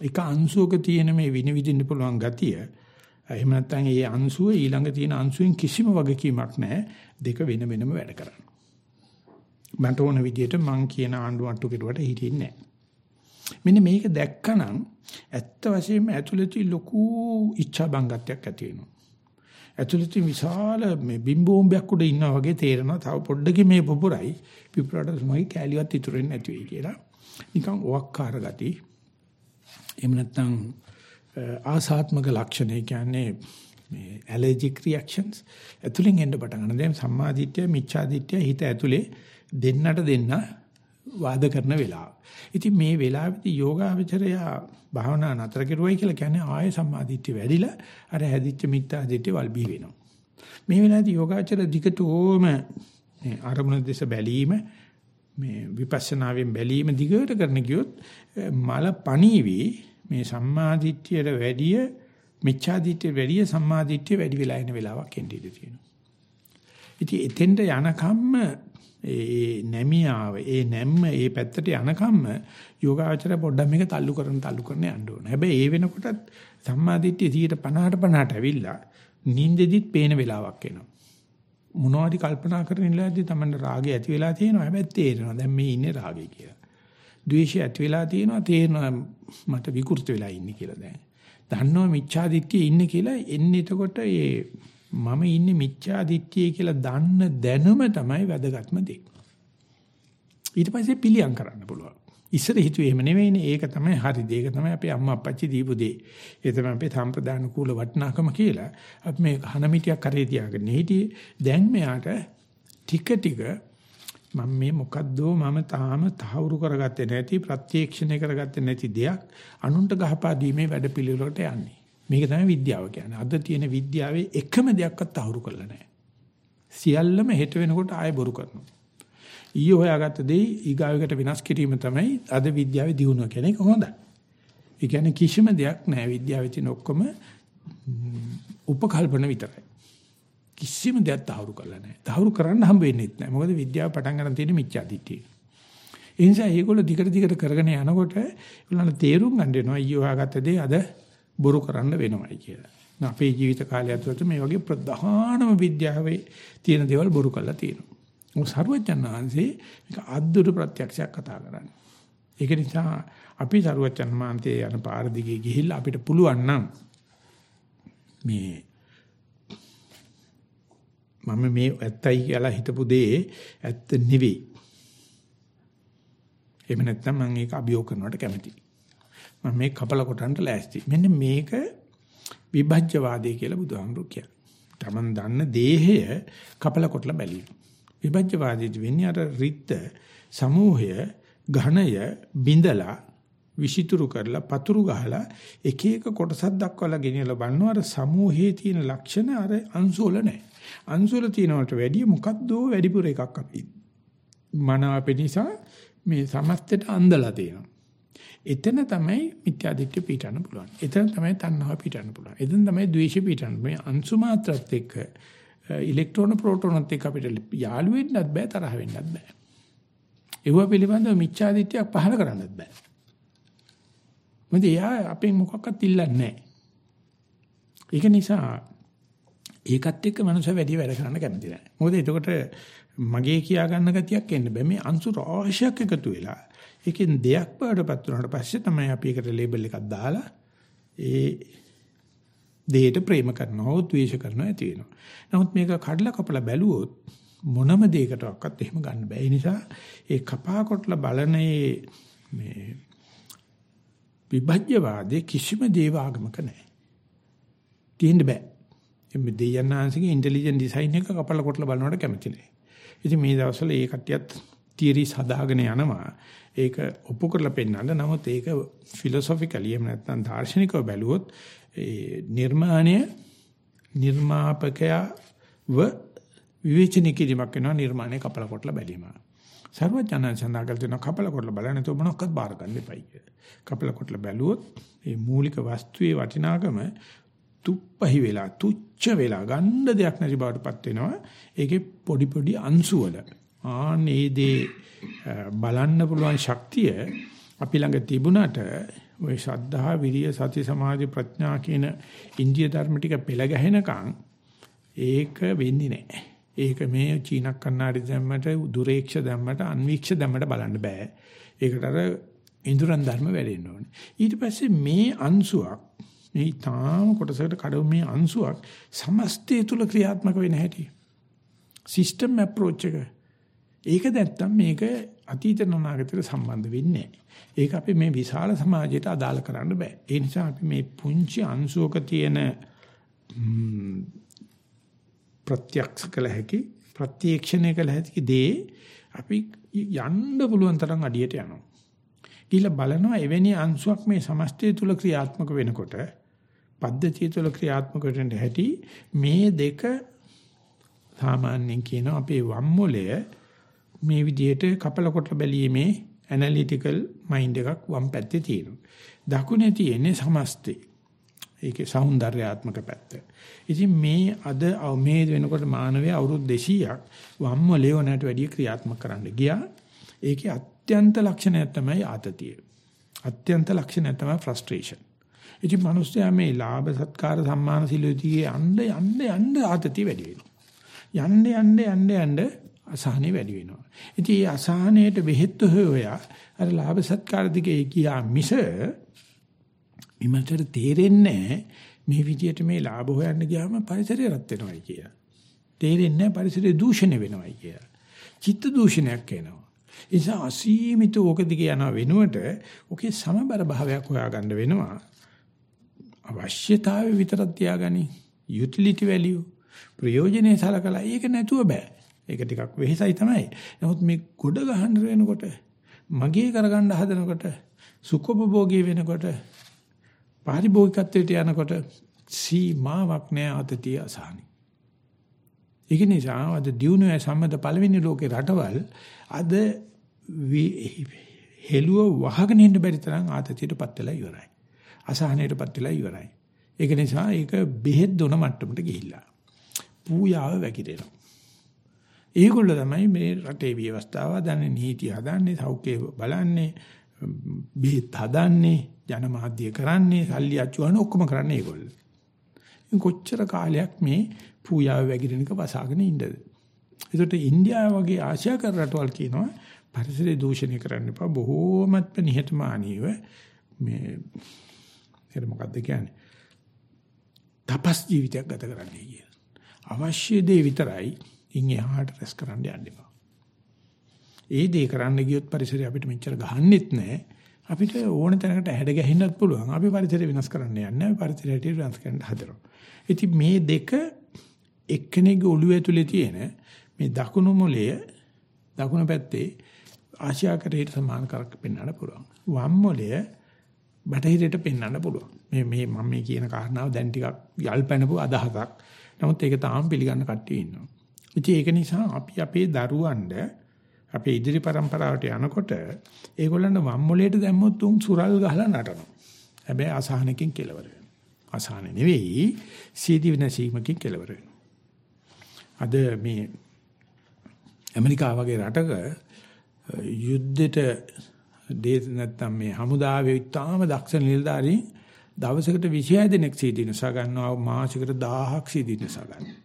එක අංශුවක තියෙන මේ විනිවිදින්න පුළුවන් ගතිය එහෙම නැත්නම් ඒ අංශුව ඊළඟ තියෙන අංශුවෙන් කිසිම වගකීමක් නැහැ. දෙක වෙන වෙනම වැඩ කරන්න. මට ඕන විදිහට මං කියන ආණ්ඩුව අට්ටු කෙරුවට හිටින්නේ නැහැ. මෙන්න මේක දැක්කනම් ඇත්ත වශයෙන්ම ඇතුළතී ලොකු ඉච්ඡා බංගත්වයක් ඇති වෙනවා. ඇතුළතී විශාල මේ බිම්බෝම්බයක් උඩ ඉන්නා වගේ තේරෙනවා. තව පොඩ්ඩකින් මේ පුපුරයි පිපුරට සමයි කැලියවත් ඉතුරු වෙන්නේ නැති වෙයි කියලා. නිකන් ඔක්කාර ගති. එහෙම නැත්නම් ආසාත්මක ලක්ෂණ කියන්නේ මේ ඇලර්ජික් රියැක්ෂන්ස් ඇතුලෙන් එන්න පටන් ගන්න. දැන් සම්මාදිට්ඨිය මිච්ඡාදිට්ඨිය හිත ඇතුලේ දෙන්නට දෙන්න වාද කරන වෙලාව. ඉතින් මේ වෙලාවේදී යෝගාවචරය භාවනා නතර කරුවයි කියලා කියන්නේ ආය සම්මාදිට්ඨිය වැඩිලා අර හැදිච්ච මිත්‍යාදිට්ඨිය වල්බී වෙනවා. මේ වෙලාවේදී යෝගාචර දිගටම මේ අරමුණ දෙස බැලීම මේ විපස්සනාවෙන් බැලීම දිගට කරන ගියොත් මල පණීවි මේ සම්මාදිට්ඨියට වැඩිය මිච්ඡාදිට්ඨිය වැඩිය සම්මාදිට්ඨිය වැඩි වෙලා එන වෙලාවක් එන්නේ ඉඳී තියෙනවා. ඉතින් එතෙන්ට යනකම්ම ඒ නැමියාව ඒ නැම්ම ඒ පැත්තට යනකම්ම යෝගාචර පොඩ්ඩක් මේක තල්ලු කරන තල්ලු කරන යන්න ඕන. හැබැයි ඒ වෙනකොටත් සම්මාදිට්ඨිය 50ට 50ට ඇවිල්ලා නිින්දෙදිත් පේන වෙලාවක් එනවා. මොනවද කල්පනා කරන ඉලාදී තමයි රාගය ඇති වෙලා තියෙනවා. හැබැයි තේරෙනවා දැන් මේ ඉන්නේ රාගය කියලා. ද්වේෂය ඇති වෙලා තියෙනවා තේරෙනවා මට විකෘති වෙලා ඉන්නේ කියලා දැන්. දන්නවා මිච්ඡා දිට්ඨියේ ඉන්නේ කියලා එන්නේ එතකොට ඒ මම ඉන්නේ මිච්ඡා දිට්ඨියේ කියලා දන්න දැනුම තමයි වැදගත්ම දේ. ඊට පස්සේ පිළියම් කරන්න පුළුවන්. ඉස්සර හිතුවේ එහෙම නෙවෙයිනේ. ඒක තමයි හරි දේ. ඒක තමයි අපේ අම්මා අප්පච්චි දීපු දේ. ඒ තමයි අපේ සම්ප්‍රදාන කූල වටිනාකම කියලා. අපි මේ හන මිටියක් කරේ තියාගෙන හිටියේ. දැන් මෙයාට ටික ටික මම මේ මොකද්දෝ මම තාම තහවුරු කරගත්තේ නැති ප්‍රත්‍යක්ෂණය කරගත්තේ නැති දෙයක් අනුන්ට ගහපා දීමේ වැඩපිළිවෙලකට යන්නේ. මේක තමයි විද්‍යාව කියන්නේ. අද තියෙන විද්‍යාවේ එකම දෙයක්වත් තහවුරු කරලා නැහැ. සියල්ලම හෙට වෙනකොට ආයෙ බොරු කරනවා. ඊයේ හොයාගත්ත දේ ඊගාවකට වෙනස් කිරීම තමයි අද විද්‍යාවේ දියුණුව කියන එක හොඳයි. ඒ කියන්නේ කිසිම දෙයක් නැහැ විද්‍යාවේ තියෙන ඔක්කොම උපකල්පන විතරයි. කිසිම දෙයක් තහවුරු කරලා නැහැ. තහවුරු කරන්න හම්බ වෙන්නේ නැහැ. මොකද විද්‍යාව පටන් ගන්න තියෙන මිච්ඡා දිට්ඨිය. ඒ නිසා ඒගොල්ලෝ දිගට දිගට කරගෙන යනකොට ඒගොල්ලන්ට තේරුම් ගන්න වෙනවා ඊයේ හොයාගත්ත දේ අද බොරු කරන්න වෙනවයි කියලා. අපේ ජීවිත කාලය ඇතුළත මේ වගේ ප්‍රධානම විද්‍යාවේ තියෙන දේවල් බොරු කරලා තියෙනවා. මොකද සර්වඥාන්සේ මේක අද්දුරු ප්‍රත්‍යක්ෂයක් කතා කරන්නේ. ඒක නිසා අපි සර්වඥාන් මාන්තේ යන පාර දිගේ ගිහිල්ලා අපිට පුළුවන් නම් මේ මම මේ ඇත්තයි කියලා හිතපු දේ ඇත්ත නෙවෙයි. එහෙම නැත්නම් මම ඒක අභියෝග කරනවට කැමතියි. මම මේ කපල කොටන්ට ලෑස්ති. මෙන්න මේක විභජ්‍යවාදය කියලා බුදුහාමුදුරු කියනවා. Taman දන්න දේහය කපල කොටලා බැලීම. විභජ්‍යවාදීද වෙන්නේ අර රිත්ත සමූහය ඝණය බිඳලා විෂිතුරු කරලා පතුරු ගහලා එක එක කොටසක් දක්වලා ගෙනියලා බලනවා අර සමූහයේ තියෙන ලක්ෂණ අර අංශවල නැහැ. අංශවල තියෙනවට වැඩිය මොකද්ද වැඩිපුර එකක් අපි මනාපේ නිසා මේ සමස්තයට අන්දලා තියෙනවා. එතන තමයි මිත්‍යාදිත්‍ය පිටන්න පුළුවන්. එතන තමයි තණ්හාව පිටන්න පුළුවන්. එතන තමයි ද්වේෂය පිටන්න. මේ අංශු මාත්‍රත් එක්ක ඉලෙක්ට්‍රෝන ප්‍රෝටෝනත් එක්ක අපිට යාළු වෙන්නත් බෑ තරහ වෙන්නත් බෑ. ඒව පිළිබඳව මිත්‍යාදිත්‍යයක් පහල කරන්නත් බෑ. මොකද එයා අපෙන් මොකක්වත් ඉල්ලන්නේ නැහැ. ඒක නිසා ඒකත් එක්ක මනුස්ස වැඩි වැඩ කරන්න කැමති නැහැ. මොකද එතකොට මගේ කියා ගන්න ගතියක් එන්න බෑ. මේ අංශු රාශියක් එකතු වෙලා ඒකෙන් දෙයක් බවටපත් වුණාට පස්සේ තමයි අපි ඒකට ලේබල් එකක් දාලා ඒ දෙයට ප්‍රේම කරනවා හෝ ද්වේෂ කරනවා ඇති වෙනවා. නමුත් මේක කඩලා කපලා බැලුවොත් මොනම දෙයකටවත් එහෙම ගන්න බෑ. ඒ නිසා ඒ කපා කොටලා බලන මේ විභජ්‍යවාදේ කිසිම දේව ආගමක නැහැ. තියෙන්න බෑ. මේ දෙයන්නාංශගේ ඉන්ටෙලිජන්ට් ඩිසයින් එක කපලා කොටලා බලනකොට කැමති නැහැ. ඉතින් මේ දවස්වල ඒ කට්ටියත් තියරිස් හදාගෙන යනවා. ඒක ඔප්පු කරලා පෙන්නන්න. නමුත් ඒක ෆිලොසොෆිකලි එහෙම නැත්නම් දාර්ශනිකව බැලුවොත් ඒ නිර්මාණය නිර්මාපකයව විවේචනය කිරීමක් වෙනවා නිර්මාණය කපලා කොටලා බැලීම. සර්වඥාන් සඳහන් කරන කපලා කොටලා බලන්න તો මොනක්වත් බාර ගන්න එපයි කිය. කපලා කොටලා බැලුවොත් මේ මූලික වස්තුවේ වටිනාකම තුප්පහි වෙලා තුච්ච වෙලා ගන්න දෙයක් නැති බවටපත් වෙනවා. ඒකේ පොඩි පොඩි අංශු වල. ආනේ දේ බලන්න පුළුවන් ශක්තිය අපි ළඟ තිබුණට ওই ශ්‍රද්ධා විරිය සති සමාධි ප්‍රඥා කියන ඉන්දිය ධර්ම ටික පෙළ ගැහෙනකන් ඒක වෙන්නේ නැහැ. ඒක මේ චීනක් කන්නාඩි දැම්මට දුරේක්ෂ දැම්මට අන්වීක්ෂ දැම්මට බලන්න බෑ. ඒකට අර ඉන්ද්‍රයන් ධර්ම වැඩෙන්න ඕනේ. ඊට පස්සේ මේ අංශුවක් මේ තාම කොටසකට කඩව මේ අංශුවක් සමස්තය තුල ක්‍රියාත්මක වෙන හැටි. සිස්ටම් අප්‍රෝච් එක. ඒක නැත්තම් මේක අතීත අනාගතයට සම්බන්ධ වෙන්නේ ඒක අපි මේ විශාල සමාජයට අදාළ කරන්න බෑ. ඒ නිසා අපි මේ පුංචි අංශුවක තියෙන ප්‍රත්‍යක්ෂ කළ හැකි ප්‍රත්‍යක්ෂණය කළ හැකි දේ අපි යන්න පුළුවන් තරම් අඩියට යනවා. ගිහිල්ලා බලනවා එවැනි අංශුවක් මේ සමස්තය තුල ක්‍රියාත්මක වෙනකොට පද්ධතිය තුළ ක්‍රියාත්මක වෙන හැටි මේ දෙක සාමාන්‍යයෙන් කියන අපේ වම් මොලය මේ විදිහට කපල කොට බැලීමේ ඇනලිටිකල් මයින්ඩ් එකක් වම් පැත්තේ තියෙනවා. දකුණේ තියෙන්නේ සමස්තේ. ඒකේ సౌందర్యාත්මක පැත්ත. ඉතින් මේ අද මේ වෙනකොට මානවය අවුරුදු 200ක් වම් මොලේ වනට වැඩි ක්‍රියාත්මක කරන්න ගියා. ඒකේ අත්‍යන්ත ලක්ෂණය තමයි ආතතිය. අත්‍යන්ත ලක්ෂණය තමයි ෆ්‍රස්ට්‍රේෂන්. ඉතින් මිනිස්සයා මේ ලාභ සත්කාර සම්මාන සිලෝතියේ යන්න යන්න යන්න ආතතිය වැඩි වෙනවා. යන්න යන්න යන්න යන්න අසහනෙ වැඩි වෙනවා. ඉතින් මේ අසහනයට බෙහෙත් හොයා අර ලාභ සත්කාර දිගේ ගියා මිස ඉමතර තේරෙන්නේ මේ විදියට මේ ලාභ හොයන්න ගියාම පරිසරය රත් වෙනවයි කියලා. තේරෙන්නේ පරිසරය දූෂණය වෙනවයි කියලා. චිත්ත දූෂණයක් එනවා. ඒ නිසා අසීමිත ඕක දිගේ යන වෙනුවට ඔකේ සමබර භාවයක් හොයාගන්න වෙනවා. අවශ්‍යතාවය විතරක් තියාගනි. යුටිලිටි වැලියු ප්‍රයෝජනේ සලකලා ඒක නැතුව බෑ. ඒක ටිකක් වෙහෙසයි තමයි. නමුත් මේ ගොඩ ගහන්න වෙනකොට මගේ කරගන්න හදනකොට සුඛෝපභෝගී වෙනකොට පාරිභෝගිකත්වයට යනකොට සීමාවක් නැහැ අතතිය අසහනි. ඒක නිසා අද දිනුවේ සම්මත පළවෙනි ලෝකේ රටවල් අද හෙළුව වහගෙන ඉන්න බැරි තරම් ආතතියටපත් වෙලා ඉවරයි. අසහනයටපත් වෙලා ඉවරයි. ඒක නිසා ඒක බෙහෙත් දොන මට්ටමට ගිහිල්ලා. පූජාව වැగిරෙනවා. ඒගොල්ලෝ තමයි මේ රටේ ව්‍යවස්ථාව හදන්නේ, නීති හදන්නේ, සෞඛ්‍ය බලන්නේ, බෙහෙත් හදන්නේ, ජනමාධ්‍ය කරන්නේ, සල්ලි අච්චුවන ඔක්කොම කරන්නේ ඒගොල්ලෝ. කොච්චර කාලයක් මේ පූජාව වැగిරෙනක වසාගෙන ඉන්නද? ඒකට ඉන්දියාව වගේ ආසියා රටවල් කියනවා පරිසරය දූෂණය කරන්න එපා බොහෝමත්ම නිහතමානීව මේ ඒක මොකද්ද කියන්නේ? තපස් ජීවිතයක් ගත කරන්නයි කියලා. අවශ්‍ය දේ විතරයි ඉන් එහාට රැස් කරන්න යන්න එපා. ඒ දේ කරන්න ගියොත් පරිසරය අපිට මෙච්චර ගහන්නෙත් නැහැ. අපිට ඕන තැනකට හැඩ ගැහෙන්නත් පුළුවන්. අපි පරිසරය වෙනස් කරන්න යන්නේ නැහැ. පරිසරයට වෙනස් කරන්න හදනවා. ඉතින් මේ දෙක එක්කෙනෙක්ගේ ඔළුව ඇතුලේ තියෙන මේ දකුණු මොලය දකුණු පැත්තේ ආශාකරයට සමාන කරක් පෙන්වන්න පුළුවන්. වම් මොලය බටහිරට පෙන්වන්න පුළුවන්. මේ මේ මම මේ කියන කාරණාව දැන් ටිකක් යල් පැනපු අදහසක්. නමුත් ඒක තාම පිළිගන්න කට්ටිය ඉන්නවා. ඉතින් ඒක නිසා අපි අපේ දරුවන්ට අපේ ඉදිරි પરම්පරාවට යනකොට ඒගොල්ලන්ට වම්මොලේට දැම්මොත් උන් සුරල් ගහලා නටනවා. හැබැයි අසහනකින් කෙලවර වෙනවා. අසහන නෙවෙයි සීදී වෙනසීමකින් කෙලවර වෙනවා. අද මේ ඇමරිකාව වගේ රටක යුද්ධෙට දේශ නැත්තම් මේ හමුදාවේ ඉතාම දක්ෂ නිලධාරීන් දවසකට 26 දිනක් සීදීනසා ගන්නවා මාසයකට 1000ක් සීදීනසා ගන්නවා.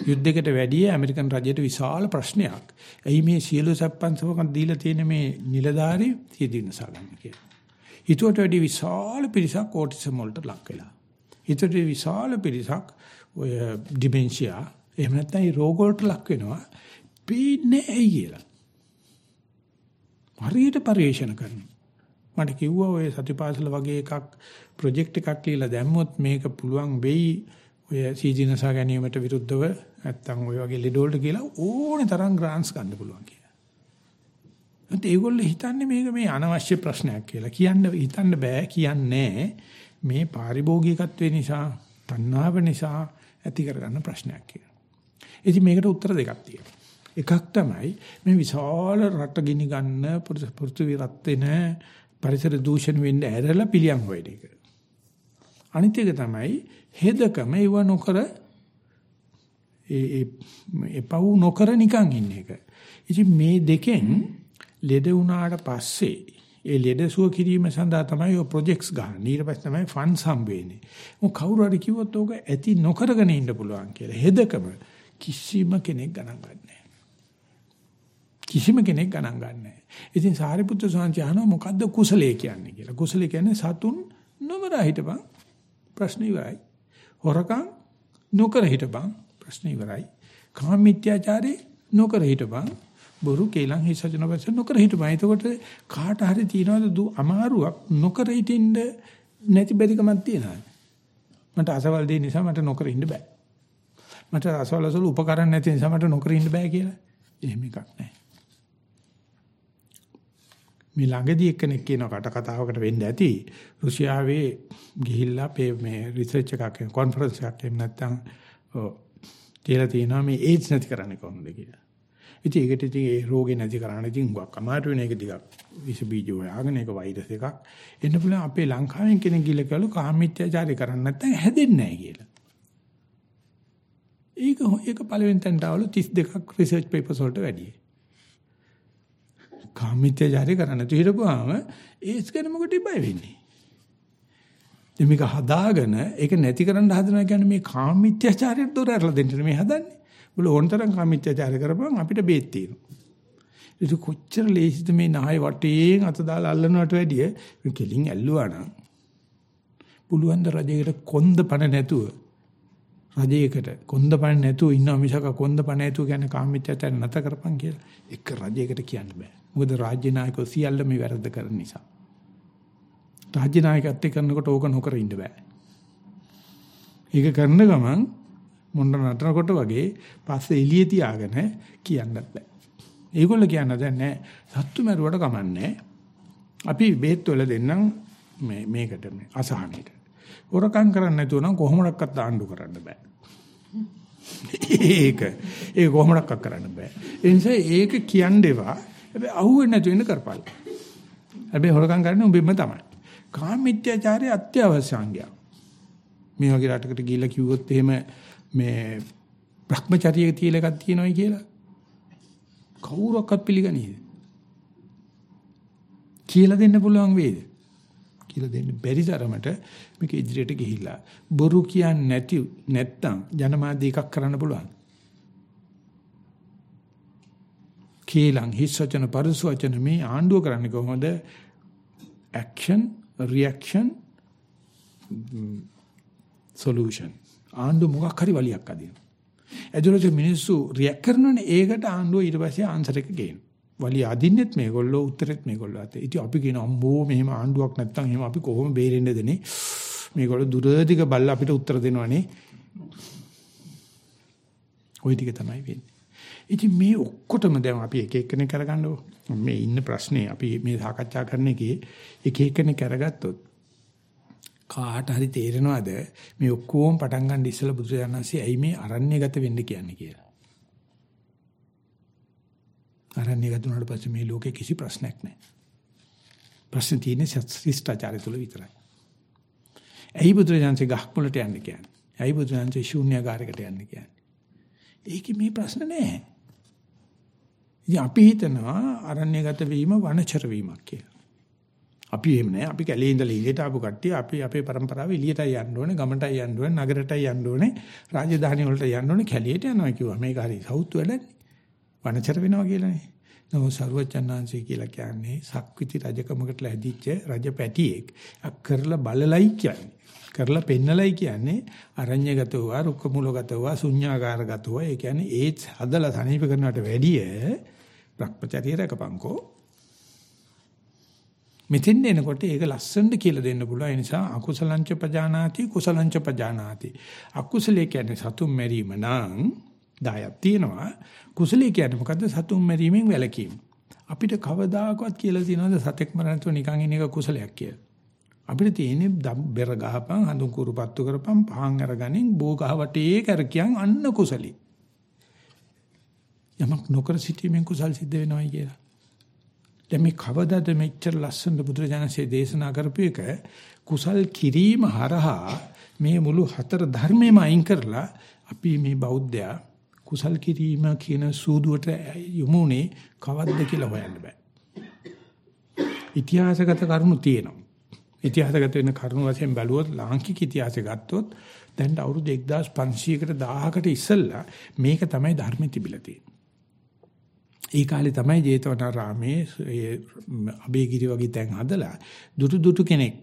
යුද්ධයකට වැඩිය ඇමරිකන් රජයට විශාල ප්‍රශ්නයක්. එයි මේ සියලු සප්පන්සවකන් දීලා තියෙන මේ නිලධාරී සීදීනසා ගන්න කියලා. හිතුවට වැඩි විශාල පිරිසක් ඕටිසම් වලට ලක් වෙලා. හිතට විශාල පිරිසක් ඔය ඩිමෙන්ෂියා එහෙම නැත්නම් ඒ රෝග වලට ලක් වෙනවා. පේන්නේ ඇයි කියලා. හරියට පරිශන කරනවා. මට කිව්වා ඔය සතිපාසල වගේ එකක් ප්‍රොජෙක්ට් එකක් ලියලා දැම්මොත් මේක පුළුවන් වෙයි ඔය සීජිනසා ගැනීමට විරුද්ධව නැත්තම් ඔය වගේ ලෙඩ වලට කියලා ඕනේ තරම් ග්‍රාන්ට්ස් ගන්න පුළුවන් කියලා. ඒත් ඒගොල්ලෝ හිතන්නේ මේක මේ අනවශ්‍ය ප්‍රශ්නයක් කියලා. කියන්න හිතන්න බෑ කියන්නේ මේ පාරිභෝගිකත්වේ නිසා, තණ්හාව නිසා ඇති කරගන්න ප්‍රශ්නයක් කියලා. ඉතින් මේකට උත්තර දෙකක් තියෙනවා. එකක් තමයි මේ විශාල රට ගිනි ගන්න පෘථිවි රත් වෙන පරිසර දූෂණ වෙන්න ඇරලා පිළියම් හොයන එක. අනිත් එක තමයි හෙදකම ඒව නොකර ඒ එපව් නොකර නිකන් ඉන්න එක. ඉතින් මේ දෙකෙන් ලෙඩ වුණාට පස්සේ ඒ ලෙඩ සුව කිරීම සඳහා තමයි ඔය ප්‍රොජෙක්ට්ස් ගන්න. ඊට පස්සේ තමයි ෆන්ඩ්ස් හම්බ වෙන්නේ. මොක කවුරු හරි කිව්වොත් ඕක ඇති නොකරගෙන ඉන්න පුළුවන් කියලා. හෙදකම කිසිම කෙනෙක් ගණන් ගන්නෑ. කිසිම කෙනෙක් ගණන් ගන්නෑ. ඉතින් සාරිපුත්‍ර ස්වාමීන් අහනවා මොකද්ද කුසලයේ කියන්නේ කියලා. කුසලයේ කියන්නේ සතුන් නොමර හිටපන් ප්‍රශ්න ඉවරයි. හොරකම් නොකර හිටපන් ප්‍රශ්න ඉවරයි. කාම මිත්‍යාචාරේ නොකර හිටපන් බොරු කේලම් හිසජන වශ නොකර හිටපන්. එතකොට කාට හරි තියනවාද අමාරුවක් නොකර හිටින්න නැති බැරිකමක් තියනවා. මට අසවල් දෙය නිසා මට නොකර ඉන්න බෑ. මට අසවල් අසවල් උපකරණ නැති නිසා මට නොකර ඉන්න බෑ කියලා. එහෙම එකක් නැහැ. මේ ළඟදී එක්කෙනෙක් කියන කට කතාවකට වෙන්න ඇති රුසියාවේ ගිහිල්ලා මේ රිසර්ච් එකක් කොන්ෆරන්ස් එකක් එහෙම නැත්නම් කියලා තියෙනවා මේ ඒඩ්ස් නැති කරන්නේ කොහොමද කියලා. ඉතින් ඒකට ඉතින් ඒ රෝගේ නැති කරන්න ඉතින් හුඟක් අමාරු වෙන එක ටිකක් විස බීජ හොයාගෙන ඒක වෛරස් එකක්. එන්න පුළුවන් අපේ ලංකාවෙන් කෙනෙක් ගිහලා කළු කාමීත්‍යචාරය කරන්නේ නැත්නම් හැදෙන්නේ නැහැ කියලා. ඒක ඒක පළවෙනි තැනට આવලු 32ක් රිසර්ච් පේපර්ස් වලට වැඩියි. කාමීත්‍යචාරය කරන්න තු හිරපුවාම ඒස් ගැන මොකටද බය වෙන්නේ? ඉතින් මේක හදාගෙන ඒක නැති කරන්න හදනවා කියන්නේ මේ කාමීත්‍යචාරයට දොර ඇරලා දෙන්න මේ හදන්නේ. බුල ඕනතරම් කාමීත්‍යචාරය කරපුවම අපිට බේත් තියෙනවා. ඒක කොච්චර ලේසිද මේ නහය වටේන් අත දාලා අල්ලනවට වැඩිය කෙලින් ඇල්ලුවා නම් පුළුවන් ද රජයකට කොන්ද පණ නැතුව රජයකට කොන්ද පණ නැතුව ඉන්නවා මිසක කොන්ද පණ නැතුව කියන්නේ කාමීත්‍යචාරය නැත කරපන් කියලා එක රජයකට කියන්න බෑ. මොකද රාජ්‍ය නායකයෝ සියල්ල මේ වැරද්ද කරන නිසා. රාජ්‍ය නායකත්වයේ කරනකොට ඕක නොකර ඉන්න බෑ. ඒක කරන ගමන් මොන්න නටනකොට වගේ පස්සේ එළිය තියාගෙන කියන්නත් බෑ. ඒගොල්ලෝ කියන්න දැන් නෑ සත්තු මරුවට කමන්නේ. අපි බෙහෙත් වල දෙන්නම් මේ මේකට මේ අසහනෙට. හොරකම් කරන්න නැතුව නම් කොහොමඩක්වත් ආණ්ඩු කරන්න බෑ. ඒක ඒක කොහොමඩක්වත් කරන්න බෑ. ඒ නිසා ඒක කියන්න එපා. හැබැයි අහුවෙන්නේ නැතු වෙන්න කරපල්. හැබැයි හොරකම් කරන්නේ උඹෙම තමයි. කාමීත්‍යචාරය අත්‍යවශ්‍ය අංගයක්. මේ වගේ රටකට ගිහිල්ලා කිව්වොත් එහෙම මේ භ්‍රමචර්යයේ තියලා එකක් තියෙනවයි කියලා කවුරක්වත් පිළිගනීද? කියලා දෙන්න පුළුවන් වේද? කියලා දෙන්න බැරි තරමට මේක ඉදිරියට ගිහිල්ලා බොරු කියන්නේ නැති නැත්තම් ජනමාධ්‍ය එකක් කරන්න පුළුවන්. කේලං හිස් වචන පරිස වචන මේ ආණ්ඩුව කරන්නේ කොහොමද? action reaction solution ආණ්ඩුව මොකක් හරි වලියක් අදිනවා. එදිනොත් මිනිස්සු රියැක්ට් කරනනේ ඒකට ආණ්ඩුව ඊට පස්සේ ආන්සර් එක ගේනවා. වලිය අදින්නෙත් මේගොල්ලෝ උත්තරෙත් මේගොල්ලෝ අතේ. ඉතින් අපි කියන අම්බෝ මෙහෙම ආණ්ඩුවක් නැත්තම් එහෙම අපි කොහොම බේරෙන්නද නේ? මේගොල්ලෝ දුරදිග බල්ල අපිට උත්තර දෙනවනේ. ওই ටික තමයි වෙන්නේ. ඉතින් මේ ඔක්කොටම දැන් අපි එක එකනේ කරගන්නකො. මේ ඉන්න ප්‍රශ්නේ අපි මේ සාකච්ඡා කරන එකේ එක එකනේ කරගත්තොත් කාට හරි තේරෙනවද මේ ඔක්කොම පටන් ගන්න ඉස්සෙල්ලා බුදුරජාණන්සේ ඇයි මේ අරණ්‍යගත වෙන්න කියන්නේ කියලා. අරණ්‍යගත වුණාට පස්සේ මේ ලෝකේ කිසි ප්‍රශ්නයක් නැහැ. ප්‍රශ්න තියෙන්නේ ශිෂ්ටාචාරය තුල විතරයි. ඇයි බුදුරජාණන්සේ ගහක් මුලට යන්න කියන්නේ? ඇයි බුදුරජාණන්සේ ශූන්‍යagaraකට යන්න කියන්නේ? ඒකේ මේ ප්‍රශ්න නැහැ. ඉතින් අපි හිතනවා අරණ්‍යගත වීම වනචර වීමක් කියලා. අපි එහෙම නෑ. අපි කැලේ ඉඳලා එළියට ආපු කට්ටිය අපි අපේ પરම්පරාව එළියටයි යන්න ඕනේ, ගමටයි යන්න ඕනේ, නගරටයි යන්න ඕනේ, රාජධානි වලට යන්න ඕනේ, කැලේට යනවා කිව්වා. මේක හරි සවුත් වැඩනේ. වනචර වෙනවා කියලානේ. නමුත් ਸਰවචන්නාංශය කියලා කියන්නේ සක්විති රජකමකට ලැබිච්ච රජ පැටියෙක්. අක්කරලා බලලයි කියන්නේ. කරලා පෙන්නලයි කියන්නේ අරඤ්‍යගතව, රුක්ක මූලගතව, ශුන්‍යාකාරගතව. ඒ කියන්නේ ඒත් හදලා සනීප කරනවට වැඩිය භ්‍රමචර්ය රකපංකෝ. මෙතෙන් එනකොට ඒක ලස්සනට කියලා දෙන්න පුළුවන්. ඒ නිසා අකුසලංච පජානාති කුසලංච පජානාති. අකුසලයේ කියන්නේ සතුම් මැරීම නම් දායක් තියෙනවා. කුසලයේ කියන්නේ මොකද්ද? සතුම් මැරීමෙන් වැළකීම. අපිට කවදාකවත් කියලා තියනවද සතෙක් මරන්නතු නිකන් ඉන්න එක කුසලයක් කියලා. අපිට තියෙන්නේ බෙර ගහපන් හඳුන් කුරුපත්තු කරපන් පහන් අරගනින් බෝ ගහ වටේ කරකියන් අන්න කුසලී. යමක් නොකර සිටීමෙන් කුසල් සිද්ධ වෙනවයි කියලා. දැන් මේ කවදාද මෙච්චර ලස්සන බුදුරජාණන්සේ දේශනා කරපු එක කුසල් කිරීම හරහා මේ මුළු හතර ධර්මෙම අයින් කරලා අපි මේ බෞද්ධයා කුසල් කිරීම කියන සූදුවට යමුනේ කවද්ද කියලා හොයන්න බෑ. ඉතිහාසගත කරුණු තියෙනවා. ඉතිහාසගත වෙන කරුණු වශයෙන් බැලුවොත් ලාංකික ඉතිහාසය ගත්තොත් දැන් අවුරුදු 1500කට 1000කට ඉස්සෙල්ලා මේක තමයි ධර්මෙ තිබිලා තියෙන්නේ. ඒ කාලේ තමයි ජේතවනාරාමේ ඒ අබේගිරි වගේ තැන් හදලා දුටු දුටු කෙනෙක්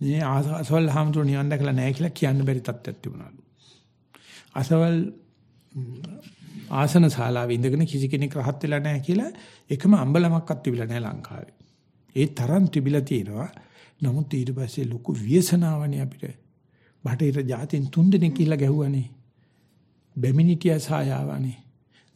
මේ අසවල් හාමුදුරු නිවන් දැකලා නැහැ කියලා කියන්න බැරි තත්ත්වයක් තිබුණාලු. අසවල් ආසන ශාලාවේ ඉඳගෙන කිසි කෙනෙක් රහත් වෙලා නැහැ කියලා එකම අම්බලමක්වත් තිබිලා නැහැ ලංකාවේ. ඒ තරම් තිබිලා තියෙනවා. නමුත් ඊට පස්සේ ලොකු ව්‍යසනාවනේ අපිට. බටහිර ජාතින් තුන් දෙනෙක් කියලා ගැහුවානේ. බැමිනිටියා සායාවනේ.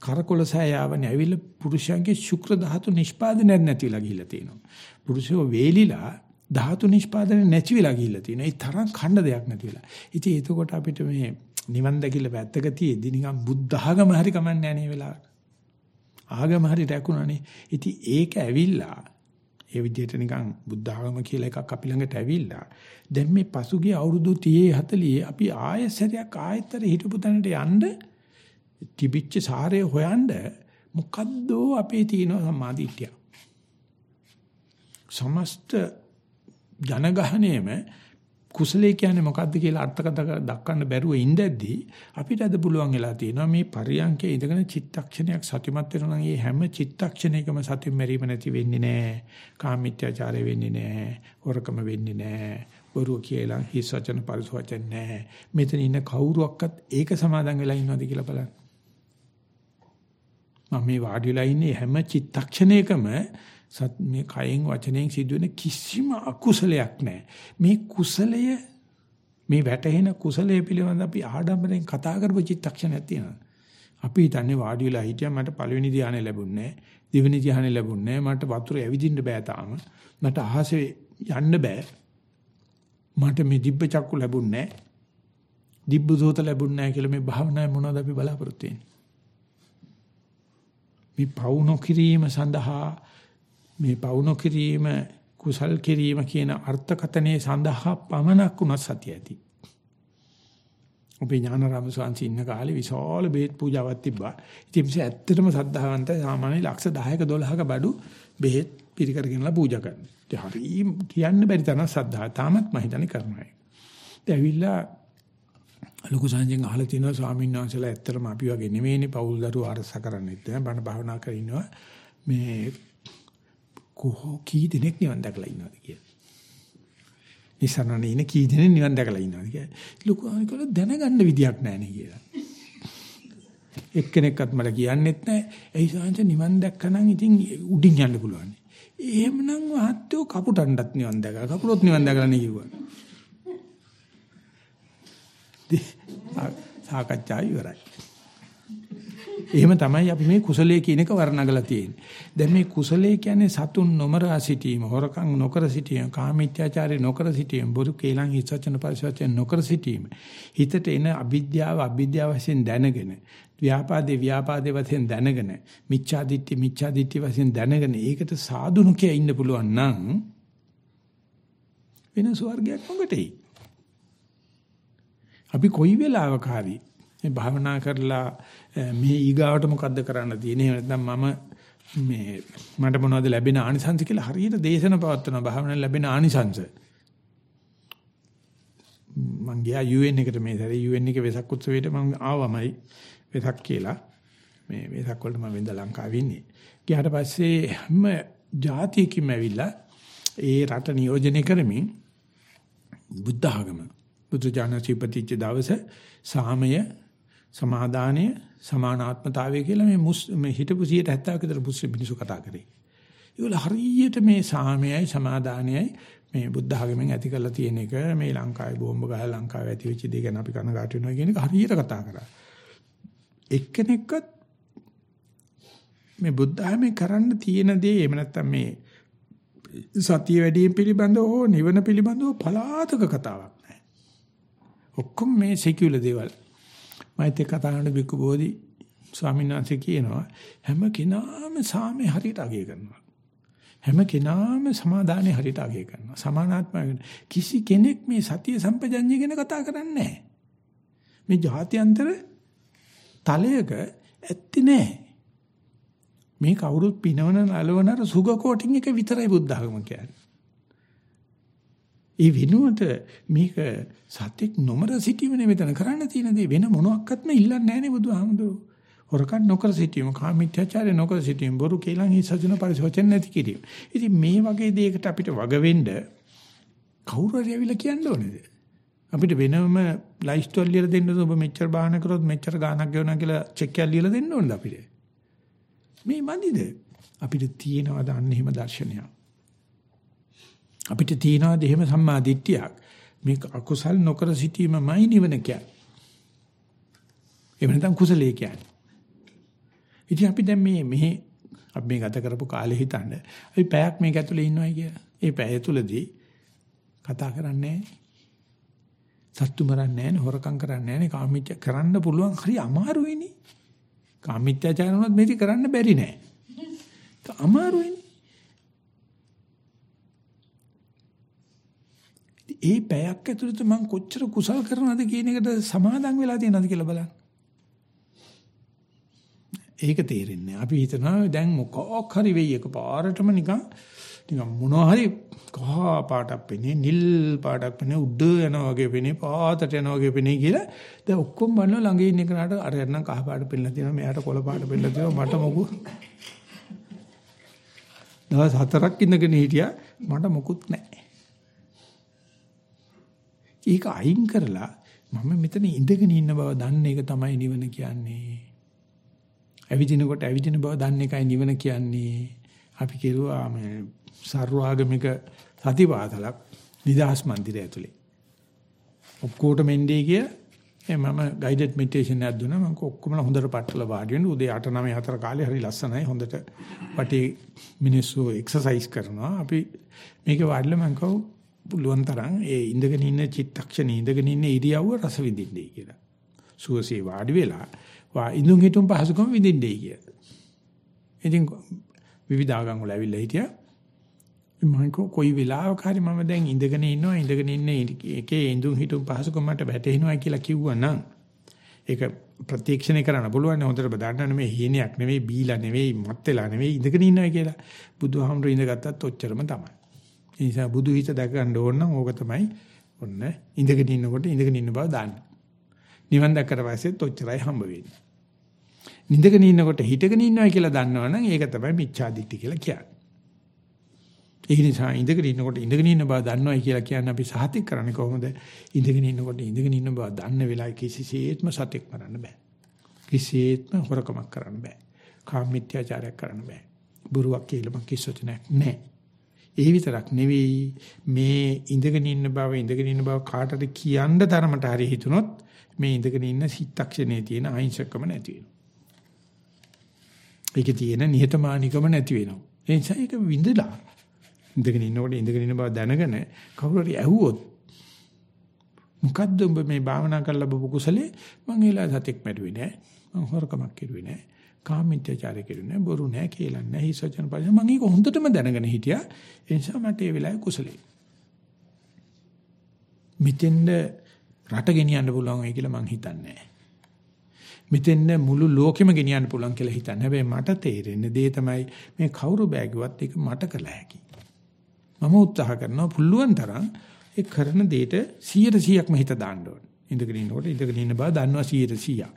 කරකොල සෑයාවනේ ඇවිල්ලා පුරුෂයන්ගේ ශුක්‍ර ධාතු නිෂ්පාදනයක් නැතිලා ගිහිල්ලා තියෙනවා. පුරුෂයෝ වේලිලා ධාතු නිෂ්පාදනය නැති වෙලා ගිහිල්ලා තියෙනවා. ඒ තරම් ඛණ්ඩ දෙයක් නැති වෙලා. ඉතින් එතකොට අපිට මේ නිවන් දැකිලා පැත්තක තියෙද්දි නිකන් බුද්ධ ආගම හරි කමන්නේ නැහැ නේ වෙලාවට. ආගම හරි රැකුණානේ. ඉතින් ඒක ඇවිල්ලා ඒ විදිහට නිකන් බුද්ධ ආගම කියලා එකක් අපි ළඟට ඇවිල්ලා දැන් මේ පසුගිය අවුරුදු 30 40 අපි ආයෙසරයක් ආයෙතර හිටපු තැනට යන්න තිබිච්ච සාරය හොයන්න මොකද්ද අපේ තියෙන සම්මාදිට්ඨිය. සමස්ත ජනගහණයම කුසලයේ කියන්නේ මොකද්ද කියලා අර්ථකථන දක්වන්න බැරුව ඉඳද්දී අපිට අද පුළුවන් වෙලා තියෙනවා මේ පරියන්කේ ඉඳගෙන චිත්තක්ෂණයක් සතිමත් වෙනවා නම් ඒ හැම චිත්තක්ෂණයකම සතිය මෙරීම නැති වෙන්නේ නැහැ. කාමීත්‍යාචාරය වෙන්නේ නැහැ. හොරකම වෙන්නේ නැහැ. බොරුව කියලා හිස් වචන පරිස වචන නැහැ. මෙතන ඉන්න කවුරුවක්වත් ඒක සමාදන් වෙලා ඉන්නවද කියලා බලන්න. මම මේ වාඩි වෙලා ඉන්නේ හැම චිත්තක්ෂණයකම සත් මේ කයෙන් වචනයෙන් සිදුවෙන කිසිම අකුසලයක් නැහැ. මේ කුසලය මේ වැටහෙන කුසලයේ පිළිබඳ අපි ආඩම්බරෙන් කතා කරපු චිත්තක්ෂණයක් තියෙනවා. අපි හිතන්නේ වාඩි වෙලා හිටියා මට පළවෙනි ධ්‍යානෙ ලැබුණේ නැහැ. දෙවෙනි ධ්‍යානෙ ලැබුණේ නැහැ. මට වතුර ඇවිදින්න බෑ තාම. මට අහසේ යන්න බෑ. මට මේ දිබ්බ චක්කු ලැබුණේ නැහැ. දිබ්බ සෝත ලැබුණේ නැහැ කියලා මේ භාවනාවේ මොනවද අපි බලාපොරොත්තු වෙන්නේ? මේ පවු නොකිරීම සඳහා මේ පවු නොකිරීම කුසල් කිරීම කියන අර්ථකතනේ සඳහා පමණක් උනත් සතිය ඇති. අපේ ඥානාරාම ස්වාමීන් ඉන්න කාලේ විශාල බෙහෙත් පූජාවක් තිබ්බා. ඉතින් මේ ඇත්තටම සද්ධාවන්ත සාමාන්‍ය ලක්ෂ 10ක 12ක බඩු බෙහෙත් පිරිකර ගෙනලා පූජා කරනවා. ඒ හරි කියන්න බැරි තරම් සද්ධා. තාමත් මම හිතන්නේ කරනවා. ඒ ඇවිල්ලා ලොකු සංජෙන් අහලා තිනවා ස්වාමීන් වහන්සේලා ඇත්තටම අපි වගේ නෙමෙයිනේ පෞල් දරුවෝ අරස කරන්නෙත් නෑ බණ භාවනා කර ඉන්නවා මේ කොහො කී දෙනෙක් නිවන් දැකලා ඉන්නවද කියලා. ඉස්සරහනේ ඉන්නේ කී දෙනෙක් නිවන් දැකලා ඉන්නවද කියලා. ලොකු අනිකල දැනගන්න විදියක් නෑනේ කියලා. එක්කෙනෙක්වත් මට කියන්නෙත් නෑ. ඒ සංජ නිවන් දැක්කනම් ඉතින් උඩින් යන්න පුළුවන්. එහෙමනම් මහත්තයෝ කපුටණ්ඩත් නිවන් දැකලා කපුරොත් නිවන් දැකලා නේ කිව්වා. සාකච්ඡා ඉවරයි. එහෙම තමයි අපි මේ කුසලයේ කියන එක වර්ණගලා තියෙන්නේ. දැන් මේ කුසලයේ කියන්නේ සතුන් නොමරා සිටීම, හොරකම් නොකර සිටීම, කාමීත්‍යාචාරය නොකර සිටීම, බුදු කේලම් හිසචන පරිසවචන නොකර සිටීම. හිතට එන අවිද්‍යාව අවිද්‍යාව වශයෙන් දැනගෙන, ව්‍යාපාදේ ව්‍යාපාදේ වශයෙන් දැනගෙන, මිච්ඡාදිට්ඨි මිච්ඡාදිට්ඨි වශයෙන් දැනගෙන ඒකට සාදුනුකේ ඉන්න පුළුවන් නම් වෙන ස්වර්ගයක් මොකටයි? අපි කොයි වෙලාවක හරි මේ භාවනා කරලා මේ ඊගාවට මොකද්ද කරන්න තියෙන්නේ? නැත්නම් මම මේ මට මොනවද ලැබෙන ආනිසංස කියලා හරියට දේශන පවත්වන භාවනා ලැබෙන ආනිසංස. මං ගියා UN එකට මේ සැරේ. UN එකේ වෙසක් උත්සවයට මං ආවමයි වෙසක් කියලා. මේ වෙසක් වලට මම වෙන්ද ලංකාවේ ඉන්නේ. ගියාට පස්සේ හැම ජාතියකින්ම ඇවිල්ලා ඒ රට නියෝජනය කරමින් බුද්ධ ආගම බුදු ජානසීපතිච්ච දවස සාමය සමාදානය සමානාත්මතාවය කියලා මේ මේ හිටපු 170ක විතර මුස්ලිම් මිනිස්සු කතා කරේ. ඒගොල්ල හරියට මේ සාමයයි සමාදානයයි මේ බුද්ධ ආගමෙන් ඇති කරලා තියෙන එක මේ ලංකාවේ බෝම්බ ගහලා ලංකාවේ ඇති වෙච්ච දේ ගැන අපි කනගාටු වෙනවා කියන එක හරියට කතා කරා. එක්කෙනෙක්වත් මේ බුද්ධ ආගමෙන් කරන්න තියෙන දේ එහෙම නැත්නම් මේ සතිය වැඩිම පිළිබඳව හෝ නිවන පිළිබඳව පලාතක කතාවක් නැහැ. ඔක්කොම මේ සිකියුල දේවල්. මෛත්‍රී කතා කරන බික්කු බෝධි ස්වාමීන් වහන්සේ කියනවා හැම කෙනාම සාමේ හරියට අගය කරනවා. හැම කෙනාම සමාදානේ හරියට අගය කරනවා. සමානාත්මක කිසි කෙනෙක් මේ සතිය සම්පජඤ්ඤය ගැන කතා කරන්නේ නැහැ. මේ ජාත්‍යන්තර තලයක ඇත්ති නැහැ. මේ කවුරුත් පිනවන නලවන සුග කෝටින් එක විතරයි බුද්ධ ආගම කියන්නේ. ඒ වෙනුවට මේක සත්‍යක් නොමර සිටීමනේ මෙතන කරන්න තියෙන දේ වෙන මොනක්වත්ම ඉල්ලන්නේ නැහැ නේ බුදුහාමුදුරුවෝ. හොරකම් නොකර සිටීම, කාමීත්‍යචාරය නොකර සිටීම, බොරු කේලම් හිසජන පරිසෝචන නැති කිරීම. ඉතින් මේ වගේ දෙයකට අපිට වග වෙන්න කවුරු හරි ඇවිල්ලා කියන්න ඕනේද? අපිට වෙනම ලයිෆ් ස්ටෝරි ලියලා දෙන්න ඔබ මෙච්චර බාහන කරොත් මෙච්චර ගාණක් ගෙවනවා කියලා චෙක් එකක් ලියලා දෙන්න ඕනද අපිට? මේ මන්දිද? අපිට තියෙනවද අන්න එහෙම දර්ශනයක්? අපිට තියෙනවද එහෙම සම්මා දිට්ඨියක්? මේ අකුසල් නොකර සිටීමමයි නිවන කියන්නේ. එහෙම නැත්නම් කුසලයේ කියන්නේ. ඉතින් අපි දැන් මේ මෙහි අපි මේ ගත කරපු කාලේ හිතන්න අපි පැයක් මේක ඇතුලේ ඉන්නවයි කියලා. ඒ පැය තුලදී කතා කරන්නේ සත්තු මරන්නේ නැහැ හොරකම් කරන්නේ නැහැ කාමීත්‍ය කරන්න පුළුවන් හරි අමාරුයිනේ. කාමීත්‍යචාරය වුණත් මේක කරන්න බැරි නෑ. අමාරුයිනේ. ඒ පැයක් ඇතුළත මම කොච්චර කුසල් කරනවද කියන එකට සමාදම් වෙලා තියෙනවද කියලා බලන්න. ඒක තේරෙන්නේ. අපි හිතනවා දැන් මොකක් හරි වෙයි එක පාරටම නිකන් නිකන් මොනවා හරි කහ පාටක් පෙනේ නිල් පාටක් පෙනේ උඩ යනවා වගේ පෙනේ පාතට යනවා වගේ පෙනේ කියලා දැන් ඔක්කොම බලන ළඟ ඉන්න කෙනාට අර යන්නම් කහ පාට පෙන්නලා තියෙනවා මෙයාට කොළ පාට පෙන්නලා තියෙනවා මට මොකු දවස් හතරක් ඉඳගෙන හිටියා මට මොකුත් නැහැ ඒක අයින් කරලා මම මෙතන ඉඳගෙන ඉන්න බව දන්න එක තමයි නිවන කියන්නේ. ඇවිදිනකොට ඇවිදින බව දන්න එකයි නිවන කියන්නේ. අපි කෙරුවා මේ සර්වාගමික සතිපාසලක් නිදාස් මන්දිරය ඇතුලේ. ඔක්කොටම එන්නේ කිය. මම ගයිඩඩ් මෙඩිටේෂන් එකක් දුන්නා. මම ඔක්කොම හොඳට පట్టල වාඩි වෙන්න. උදේ 8 9 4 කාලේ හරි ලස්සනයි. හොඳට වටේ මිනිස්සු එක්සර්සයිස් කරනවා. අපි මේක වාඩිලා මම කව පුළුවන් තරම් ඒ ඉඳගෙන ඉන්න චිත්තක්ෂණේ ඉඳගෙන ඉන්න ඉරියව්ව රස විඳින්නයි කියලා. සුවසේ වාඩි වෙලා වා ඉඳුන් හිටුම් පහසුකම් විඳින්නයි කිය. ඉතින් විවිධාගම් වල ඇවිල්ලා හිටියා. මම කොයි වෙලාවක හරි මම දැන් ඉඳගෙන ඉන්නවා ඉඳගෙන ඉන්නේ එකේ ඉඳුන් හිටුම් පහසුකම් මට වැටෙනවා කියලා කිව්වනම් ඒක ප්‍රත්‍යක්ෂණය කරන්න පුළුවන් හොඳට බදාන්න නෙමෙයි හීනයක් නෙමෙයි බීලා නෙමෙයි මත් වෙලා නෙමෙයි ඉඳගෙන ඉන්නවා කියලා. බුදුහාමුදුරු ඉඳගත්තත් ඔච්චරම තමයි. ඒ නිසා බුදු හිත දැක ගන්න ඕන නම් ඕක තමයි ඔන්න ඉඳගෙන ඉන්නකොට ඉඳගෙන ඉන්න බව දාන්න. නිවන් දැක්කට පස්සෙත් ඔච්චරයි හම්බ වෙන්නේ. නිඳගෙන ඉන්නකොට හිටගෙන ඉන්නවා කියලා දන්නවනම් ඒක තමයි මිච්ඡාදිට්ඨි කියලා කියන්නේ. ඒ නිසා ඉඳගෙන ඉන්නකොට ඉඳගෙන ඉන්න බව දන්නවයි කියලා කියන්නේ අපි සහතික කරන්නේ කොහොමද? ඉඳගෙන ඉන්නකොට ඉඳගෙන ඉන්න බව දන්න වෙලාවේ කිසිසේත්ම සතියක් කරන්න බෑ. කිසිසේත්ම හොරකමක් කරන්න බෑ. කාමීත්‍යාචාරයක් කරන්න බෑ. බොරුවක් කියලා කිසිසොත් නෑ. ඒ විතරක් නෙවෙයි මේ ඉඳගෙන ඉන්න බව ඉඳගෙන ඉන්න බව කාටද කියන්න තරමට හරි හිතුනොත් මේ ඉඳගෙන ඉන්න සිත්තක්ෂණයේ තියෙන අහිංසකම නැති වෙනවා. ඒකේ තියෙන නිහතමානිකම නැති වෙනවා. ඒ නිසා ඒක විඳලා ඉඳගෙන ඉන්නකොට ඉඳගෙන ඉන්න බව දැනගෙන කවුරු හරි ඇහුවොත් මොකද්ද ඔබ මේ භාවනා කරලා ලැබපු කුසලේ මං ඒලා සතෙක් මැරුවේ නෑ. මං හොරකමක් කෙරුවේ නෑ. කාමීත්‍යචාරය කෙරුවේ නෑ. බොරු නෑ කියලා නෑ. හිසචන පරිසම මං ඒක හොඳටම දැනගෙන හිටියා. ඒ නිසා මට ඒ වෙලාවේ කුසලේ. මෙතෙන්ද රට ගෙනියන්න පුළුවන් වෙයි කියලා මං හිතන්නේ මෙතෙන් මුළු ලෝකෙම ගෙනියන්න පුළුවන් කියලා හිතන්නේ. හැබැයි මට තේරෙන්නේ දේ තමයි මේ කවුරු බෑගුවත් ඒක මට කළ හැකියි. මම උත්සාහ කරනවා පුළුවන් තරම් ඒ කරන දෙයට 100%ක්ම හිත දාන්න ඕනේ. ඉඳගෙන ඉන්නකොට ඉඳගෙන ඉන්න බව දන්නවා 100%ක්.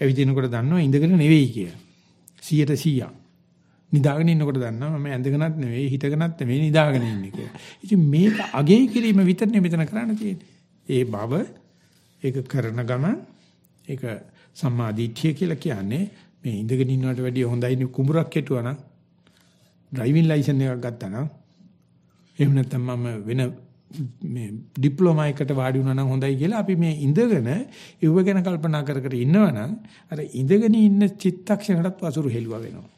ඇවිදිනකොට දන්නවා ඉඳගෙන නෙවෙයි කියලා. 100ට 100ක්. නිදාගෙන ඉන්නකොට දන්නවා මම ඇඳගෙනත් නෙවෙයි හිටගෙනත් නෙවෙයි නිදාගෙන ඉන්නේ කියලා. ඉතින් මේක අගේ කිරීම විතරනේ මෙතන කරන්න තියෙන්නේ. ඒ බව ඒක කරන ගමන් ඒක සම්මාදිට්ඨිය කියලා කියන්නේ මේ ඉඳගෙන ඉන්නවට වැඩිය හොඳයි කුඹුරක් කෙටුවා නම් ඩ්‍රයිවිං ලයිසන් එකක් ගත්තා නම් එහෙම නැත්නම් මම වෙන මේ ඩිප්ලෝමා එකට වාඩි වුණා නම් හොඳයි කියලා අපි මේ ඉඳගෙන ඉව ගැන කල්පනා කර කර ඉන්නවනම් අර ඉඳගෙන ඉන්න චිත්තක්ෂණයටත් වසුරු හෙළුවා වෙනවා.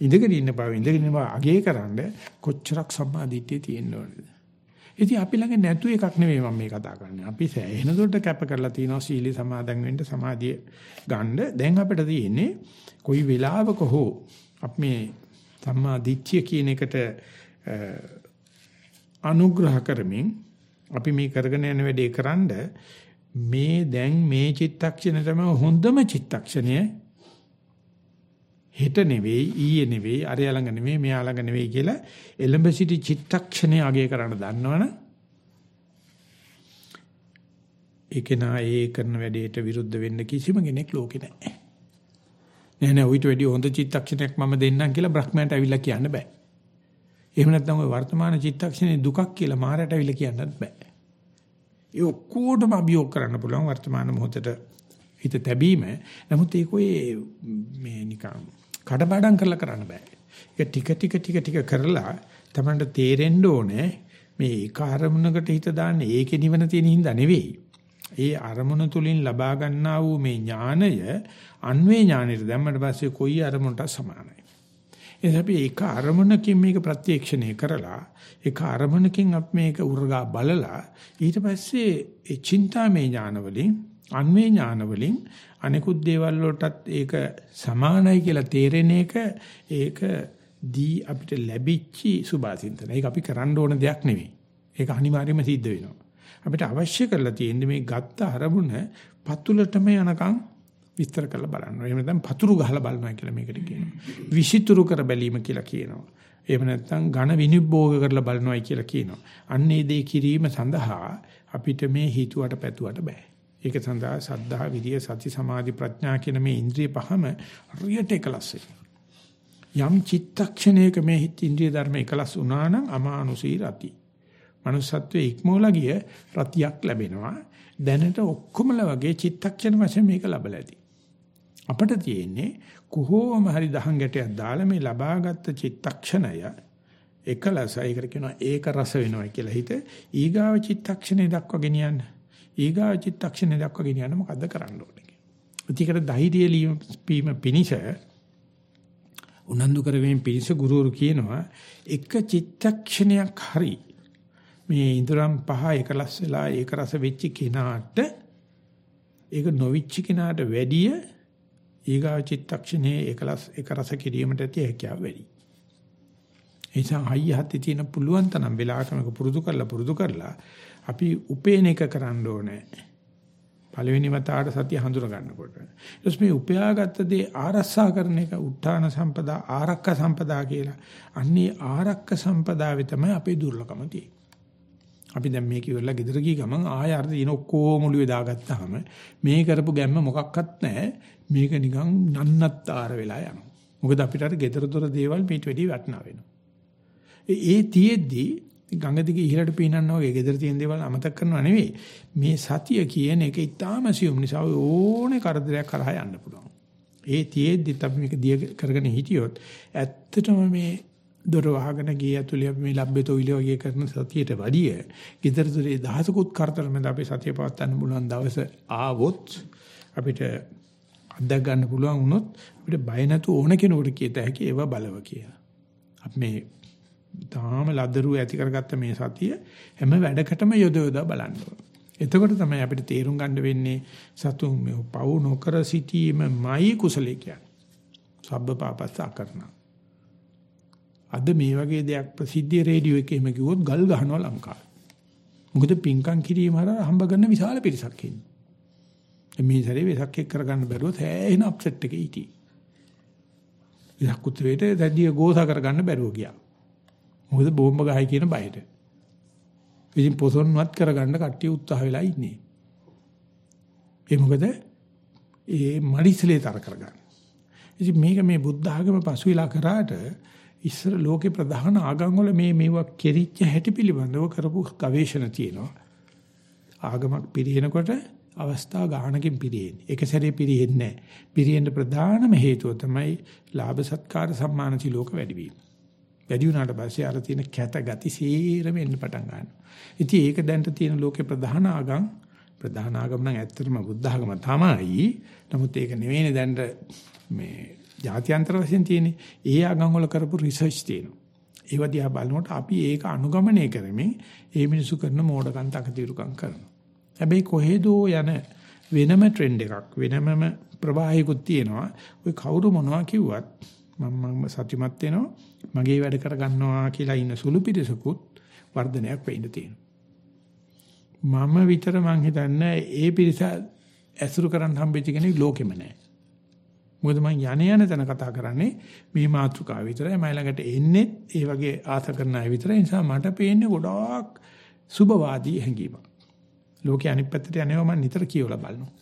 ඉඳගෙන ඉන්න බව ඉඳගෙන ඉන්න බව අගේ කරන්න කොච්චරක් සම්මාදිට්ඨිය තියෙන්න ඕනද? ඉතින් අපි ළඟ නැතු එකක් නෙවෙයි මම මේ කතා කරන්නේ. අපි සෑහෙන දුරට කැප කරලා තිනවා සීලී සමාදන් වෙන්න සමාධිය ගන්න. දැන් අපිට තියෙන්නේ කොයි වෙලාවක හෝ අපි මේ සම්මාදිට්ඨිය කියන එකට අනුග්‍රහ කරමින් අපි මේ කරගෙන යන වැඩේ කරන්ඩ මේ දැන් මේ චිත්තක්ෂණය තමයි හොඳම චිත්තක්ෂණය හෙට නෙවෙයි ඊයේ නෙවෙයි අරය ළඟ නෙවෙයි මෙයා ළඟ නෙවෙයි කියලා එලඹ සිටි චිත්තක්ෂණය අගය කරන්න දන්නවනම් ඒක නා ඒ කරන වැඩේට විරුද්ධ වෙන්න කිසිම කෙනෙක් ලෝකේ නැහැ. නෑ නෑ උවිත වැඩි හොඳ චිත්තක්ෂණයක් මම දෙන්නම් කියලා බ්‍රහ්මයන්ට ඇවිල්ලා කියන්න බෑ. එහෙම නැත්නම් ওই වර්තමාන චිත්තක්ෂණේ දුකක් කියලා මාරයට අවිල කියන්නත් බෑ. ඒ ඔක්කොටම අභියෝග කරන්න පුළුවන් වර්තමාන මොහොතට හිත තැබීම. නමුත් ඒක ඔය මේ නිකන් කඩබඩම් කරලා කරන්න බෑ. ඒක ටික ටික ටික ටික කරලා තමන්ට තේරෙන්න ඕනේ මේ එක අරමුණකට හිත දාන්නේ ඒකේ නිවන තියෙන හින්දා නෙවෙයි. ඒ අරමුණ තුලින් ලබා ගන්නා වූ මේ ඥානය අන්වේ ඥානෙට දැම්මට පස්සේ කොයි අරමුණට සමානයි. එනිසා අපි එක අරමුණකින් මේක ප්‍රත්‍යක්ෂණය කරලා එක අරමුණකින් අපි මේක උරගා බලලා ඊට පස්සේ ඒ චින්තාමය ඥාන වලින් අන්වේ ඥාන වලින් අනිකුත් දේවල් වලටත් ඒක සමානයි කියලා තේරෙන එක ඒක දී අපිට ලැබිච්චි සුභාසින්තන. ඒක අපි කරන්න ඕන දෙයක් නෙවෙයි. ඒක අනිවාර්යයෙන්ම සිද්ධ වෙනවා. අපිට අවශ්‍ය කරලා තියෙන්නේ මේ ගත්ත අරමුණ පතුලටම යනකම් විස්තර කරලා බලන්න. එහෙම නැත්නම් පතුරු ගහලා බලනවා කියලා මේකට කියනවා. විසිතුරු කර බැලීම කියලා කියනවා. එහෙම නැත්නම් ඝන විනිභෝග කරලා බලනවායි කියලා කියනවා. අන්නේ දේ කිරීම සඳහා අපිට මේ හිතුවට පැතුවට බෑ. ඒක සඳහා සද්ධා විරිය සති සමාධි ප්‍රඥා කියන මේ ඉන්ද්‍රිය පහම රියට එකලස් යම් චිත්තක්ෂණයක මේ හිත ඉන්ද්‍රිය ධර්ම එකලස් වුණා නම් අමානුෂී රති. manussත්වයේ ඉක්මෝලා ගිය රතියක් ලැබෙනවා. දැනට ඔක්කොමලා වගේ චිත්තක්ෂණ වශයෙන් මේක ලැබලා ඇති. අපිට තියෙන්නේ කොහොම හරි දහං ගැටයක් දාලා මේ ලබාගත් චිත්තක්ෂණය එකලස ඒකට කියනවා ඒක රස වෙනවා කියලා හිත ඊගාව චිත්තක්ෂණය දක්වා ගෙනියන්න ඊගාව චිත්තක්ෂණය දක්වා ගෙනියන්න මොකද්ද කරන්න ඕනේ කියලා. ඒකට ධෛර්යය ලීම පිනිස උනන්දු කරවීම පිනිස ගුරුවරු කියනවා එක චිත්තක්ෂණයක් හරි මේ ඉදරම් පහ එකලස් වෙලා ඒක රස වෙච්ච කෙනාට ඒක නොවිච්ච කෙනාට වැඩිය ඊගා චිත්තක්ෂණයේ එකලස් එක රස කිරීමට ඇති හැකියාව වැඩි. ඒ නිසා හයිය හත්ති තියෙන පුළුවන් තරම් වෙලාවකමක පුරුදු කරලා පුරුදු කරලා අපි උපේන එක කරන්න ඕනේ. පළවෙනි වතාවට සතිය හඳුන ගන්නකොට. ඊට මේ උපයාගත්ත දේ ආරස්සා කරන එක උත්තාන සම්පදා ආරක්ක සම්පදා කියලා. අන්නේ ආරක්ක සම්පදාවේ තමයි අපේ දුර්ලභම තියෙන්නේ. අපි දැන් මේක ඉවරලා ගෙදර ගිය ගමන් ආය අර දින ඔක්කොම මුළුවේ දාගත්තාම මේ කරපු ගැම්ම මොකක්වත් නැහැ. මේක නිකන් නන්නත්තර වෙලා යනවා. මොකද අපිට අර ගෙදර දොර දේවල් මේට වැඩි වටිනා වෙනවා. ඒ තියෙද්දි ගඟ දිගේ ඉහළට පීනනවා වගේ ගෙදර තියෙන දේවල් අමතක කරනවා නෙවෙයි. මේ සතිය කියන එක ඊටාම සියුම් නිසා ඕනේ කරදරයක් කරා යන්න පුළුවන්. ඒ තියෙද්දි අපි මේක දිය කරගෙන හිටියොත් ඇත්තටම මේ දොර වහගෙන ගිය ඇතුලේ අපි මේ ලැබ්බේතෝ ඉල වගේ කරන සතියට වැඩිය ගෙදර දොරේ දහසකුත් කරතර මැද අපි සතිය පවත්වන්න පුළුවන් දවස ආවොත් අපිට අත්දැක ගන්න පුළුවන් වුණොත් අපිට බය නැතු ඕන කෙනෙකුට කියත හැකි ඒව බලව කියලා. අපි මේ තාම ලදරු ඇති කරගත්ත මේ සතිය හැම වැඩකටම යොද යොදා බලන්න එතකොට තමයි අපිට තේරුම් ගන්න වෙන්නේ සතුන් මේ පවු නොකර සිටීමයි කුසලයේ කියන්නේ. සබ්බ පාපස්සා කරනවා. අද මේ වගේ දෙයක් ප්‍රසිද්ධ රේඩියෝ එකේ එහෙම කිව්වොත් ගල් ගහනවා ලංකාවේ. මොකද පින්කම් කිරීම හරහා හම්බ කරන විශාල පිරිසක් ඉන්නේ. මේ සැරේ වෙසක් එක් කරගන්න බැරුව සෑහෙන අප්සෙට් එකේ හිටියේ. ඉලක්ක උත්තරේට දැඩිය ගෝසා කරගන්න බැරුව ගියා. මොකද බෝම්බ ගහයි කියන බයට. ඉතින් පොසොන්වත් කරගන්න කට්ටිය උත්සාහ වෙලා ඉන්නේ. ඒ මොකද ඒ මඩිසලේ තර කරගන්න. ඉතින් මේක මේ බුද්ධ ආගම පසුවිලා කරාට ඉස්සර ලෝකේ ප්‍රධාන ආගම් වල මේ මේවා කෙරිච්ච හැටි පිළිබඳව කරපු ගවේෂණ තියෙනවා. ආගමක් පිරිනකොට අවස්ථා ගානකින් පිරෙන්නේ. එක සැරේ පිරෙන්නේ නැහැ. පිරෙන්න ප්‍රධානම හේතුව තමයි ලාභ සත්කාර සම්මාන සිලෝක වැඩිවීම. වැඩි වුණාට පස්සේ අර තියෙන කැත ගති සීරම එන්න පටන් ගන්නවා. ඉතින් ඒක දැන්ට තියෙන ලෝකේ ප්‍රධාන ආගම් ප්‍රධාන ආගම නම් ඇත්තටම බුද්ධ ආගම තමයි. නමුත් ඒක නෙවෙයිනේ දැන්ට මේ ජාත්‍යන්තර වශයෙන් තියෙන්නේ. ඒ ආගම් වල කරපු රිසර්ච් තියෙනවා. ඒව දිහා බලනකොට අපි ඒක අනුගමනය කරමින් ඒ මිනිසු කරන මෝඩකම් තකතිරුකම් කරනවා. හැබැයි කොහෙදෝ යන වෙනම ට්‍රෙන්ඩ් එකක් වෙනමම ප්‍රවාහයකුත් තියෙනවා. ඔය කවුරු මොනවා කිව්වත් මම මම සතුටුමත් වෙනවා. මගේ වැඩ කර ගන්නවා කියලා ඉන්න සුළු පිටසකුත් වර්ධනයක් වෙන්න තියෙනවා. මම විතර මං හිතන්නේ ඒ පිරිස ඇසුරු කරන්න හම්බෙච්ච කෙනෙක් ලෝකෙම නැහැ. මොකද මම යණ යන තැන කතා කරන්නේ මේ මාතෘකාව විතරයි. මම ළඟට එන්නේ ඒ වගේ ආස කරන අය විතරයි. නිසා මට පේන්නේ ගොඩාක් සුබවාදී හැඟීමක්. ලෝකේ අනිත් පැත්තට යනවා මම නිතර කියවලා බලනවා.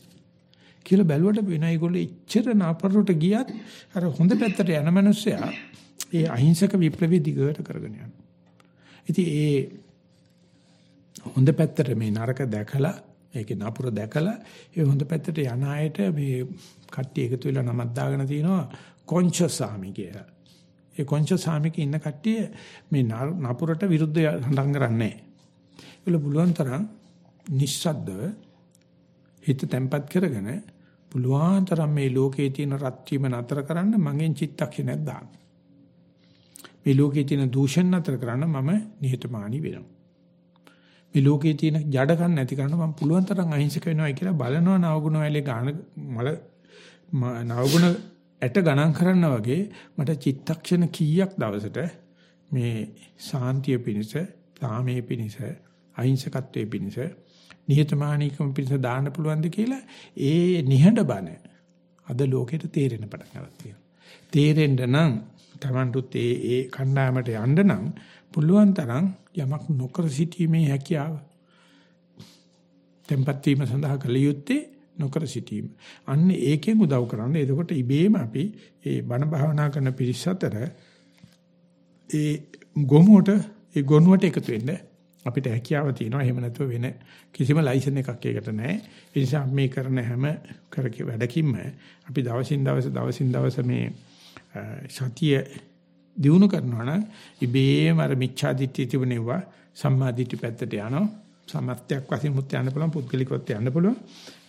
කියලා බැලුවට වෙන ඒගොල්ලෝ එච්චර නාපරට ගියත් අර හොඳ පැත්තට යන මිනිස්සයා ඒ අහිංසක විප්ලවයේ දිගට කරගෙන යනවා. ඉතින් ඒ හොඳ පැත්තට මේ නරක දැකලා ඒකේ නපුර දැකලා ඒ හොඳ පැත්තට යන අයට මේ කට්ටිය එකතු වෙලා නමක් දාගෙන තිනවා කොන්ෂස් සාමි කියලා. ඒ කොන්ෂස් සාමික ඉන්න කට්ටිය මේ නපුරට විරුද්ධ හඬන් කරන්නේ නැහැ. ඒගොල්ලෝ පුළුවන් තරම් නිස්සද්දව හිත තැම්පත් කරගෙන පුළුවන් තරම් මේ ලෝකයේ තියෙන රත් වීම නතර කරන්න මගෙන් චිත්තක්ෂණයක් දාන්න. මේ ලෝකයේ තියෙන දූෂණ නතර කරන්න මම නිහතමානී වෙනවා. මේ ලෝකයේ තියෙන ජඩකම් නැති කරන්න මම පුළුවන් තරම් අහිංසක වෙනවා කියලා බලනවා නවගුණ වලේ ගාන මල නවගුණ ඇට ගණන් කරනවා වගේ මට චිත්තක්ෂණ කීයක් දවසට මේ සාන්තිය පිණිස, සාමයේ පිණිස, අහිංසකත්වයේ පිණිස, නිහතමානීකම පිණිස දාන්න පුළුවන්ද කියලා ඒ නිහඬ බණ අද ලෝකෙට තේරෙන පටන් ගන්නවා තියෙනවා. තේරෙන්න නම් Tamanටුත් ඒ ඒ කණ්ඩායමට යන්න නම් පුළුවන් තරම් යමක් නොකර සිටීමේ හැකියාව tempat වීම සඳහා කළ යුත්තේ නොකර සිටීම. අන්න ඒකෙන් උදව් කරන්න. එතකොට ඉබේම අපි ඒ බණ භාවනා කරන පිරිස අතර ඒ ගොමුවට ඒ ගොනුවට එකතු වෙන්න අපිට හැකියාව තියෙනවා. එහෙම නැතුව වෙන කිසිම ලයිසන් එකක් ඒකට නැහැ. ඒ නිසා මේ කරන හැම කරකේ වැඩකින්ම අපි දවසින් දවස දවසින් දවස මේ සතිය දිනු කරනවා නම් ඉබේම අර මිච්ඡා දිට්ඨිය තිබුණේවා සම්මා දිට්ඨි පැත්තට යනවා. සමත්යක් වශයෙන් මුත් යන්න පුළුවන් පුද්ගලිකවත් යන්න පුළුවන්.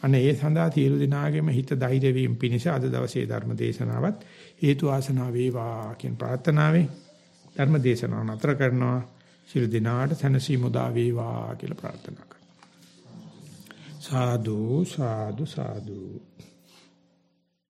අනේ ඒ සඳහා සියලු දිනාගෙම හිත ධෛර්ය වීම පිණිස අද දවසේ ධර්ම දේශනාවත් හේතු ආසනාව වේවා කියන ප්‍රාර්ථනාවෙන් ධර්ම දේශනාව නතර කරනවා. සියලු දිනාට සනසීම උදා වේවා කියලා ප්‍රාර්ථනා කරනවා. සාදු සාදු සාදු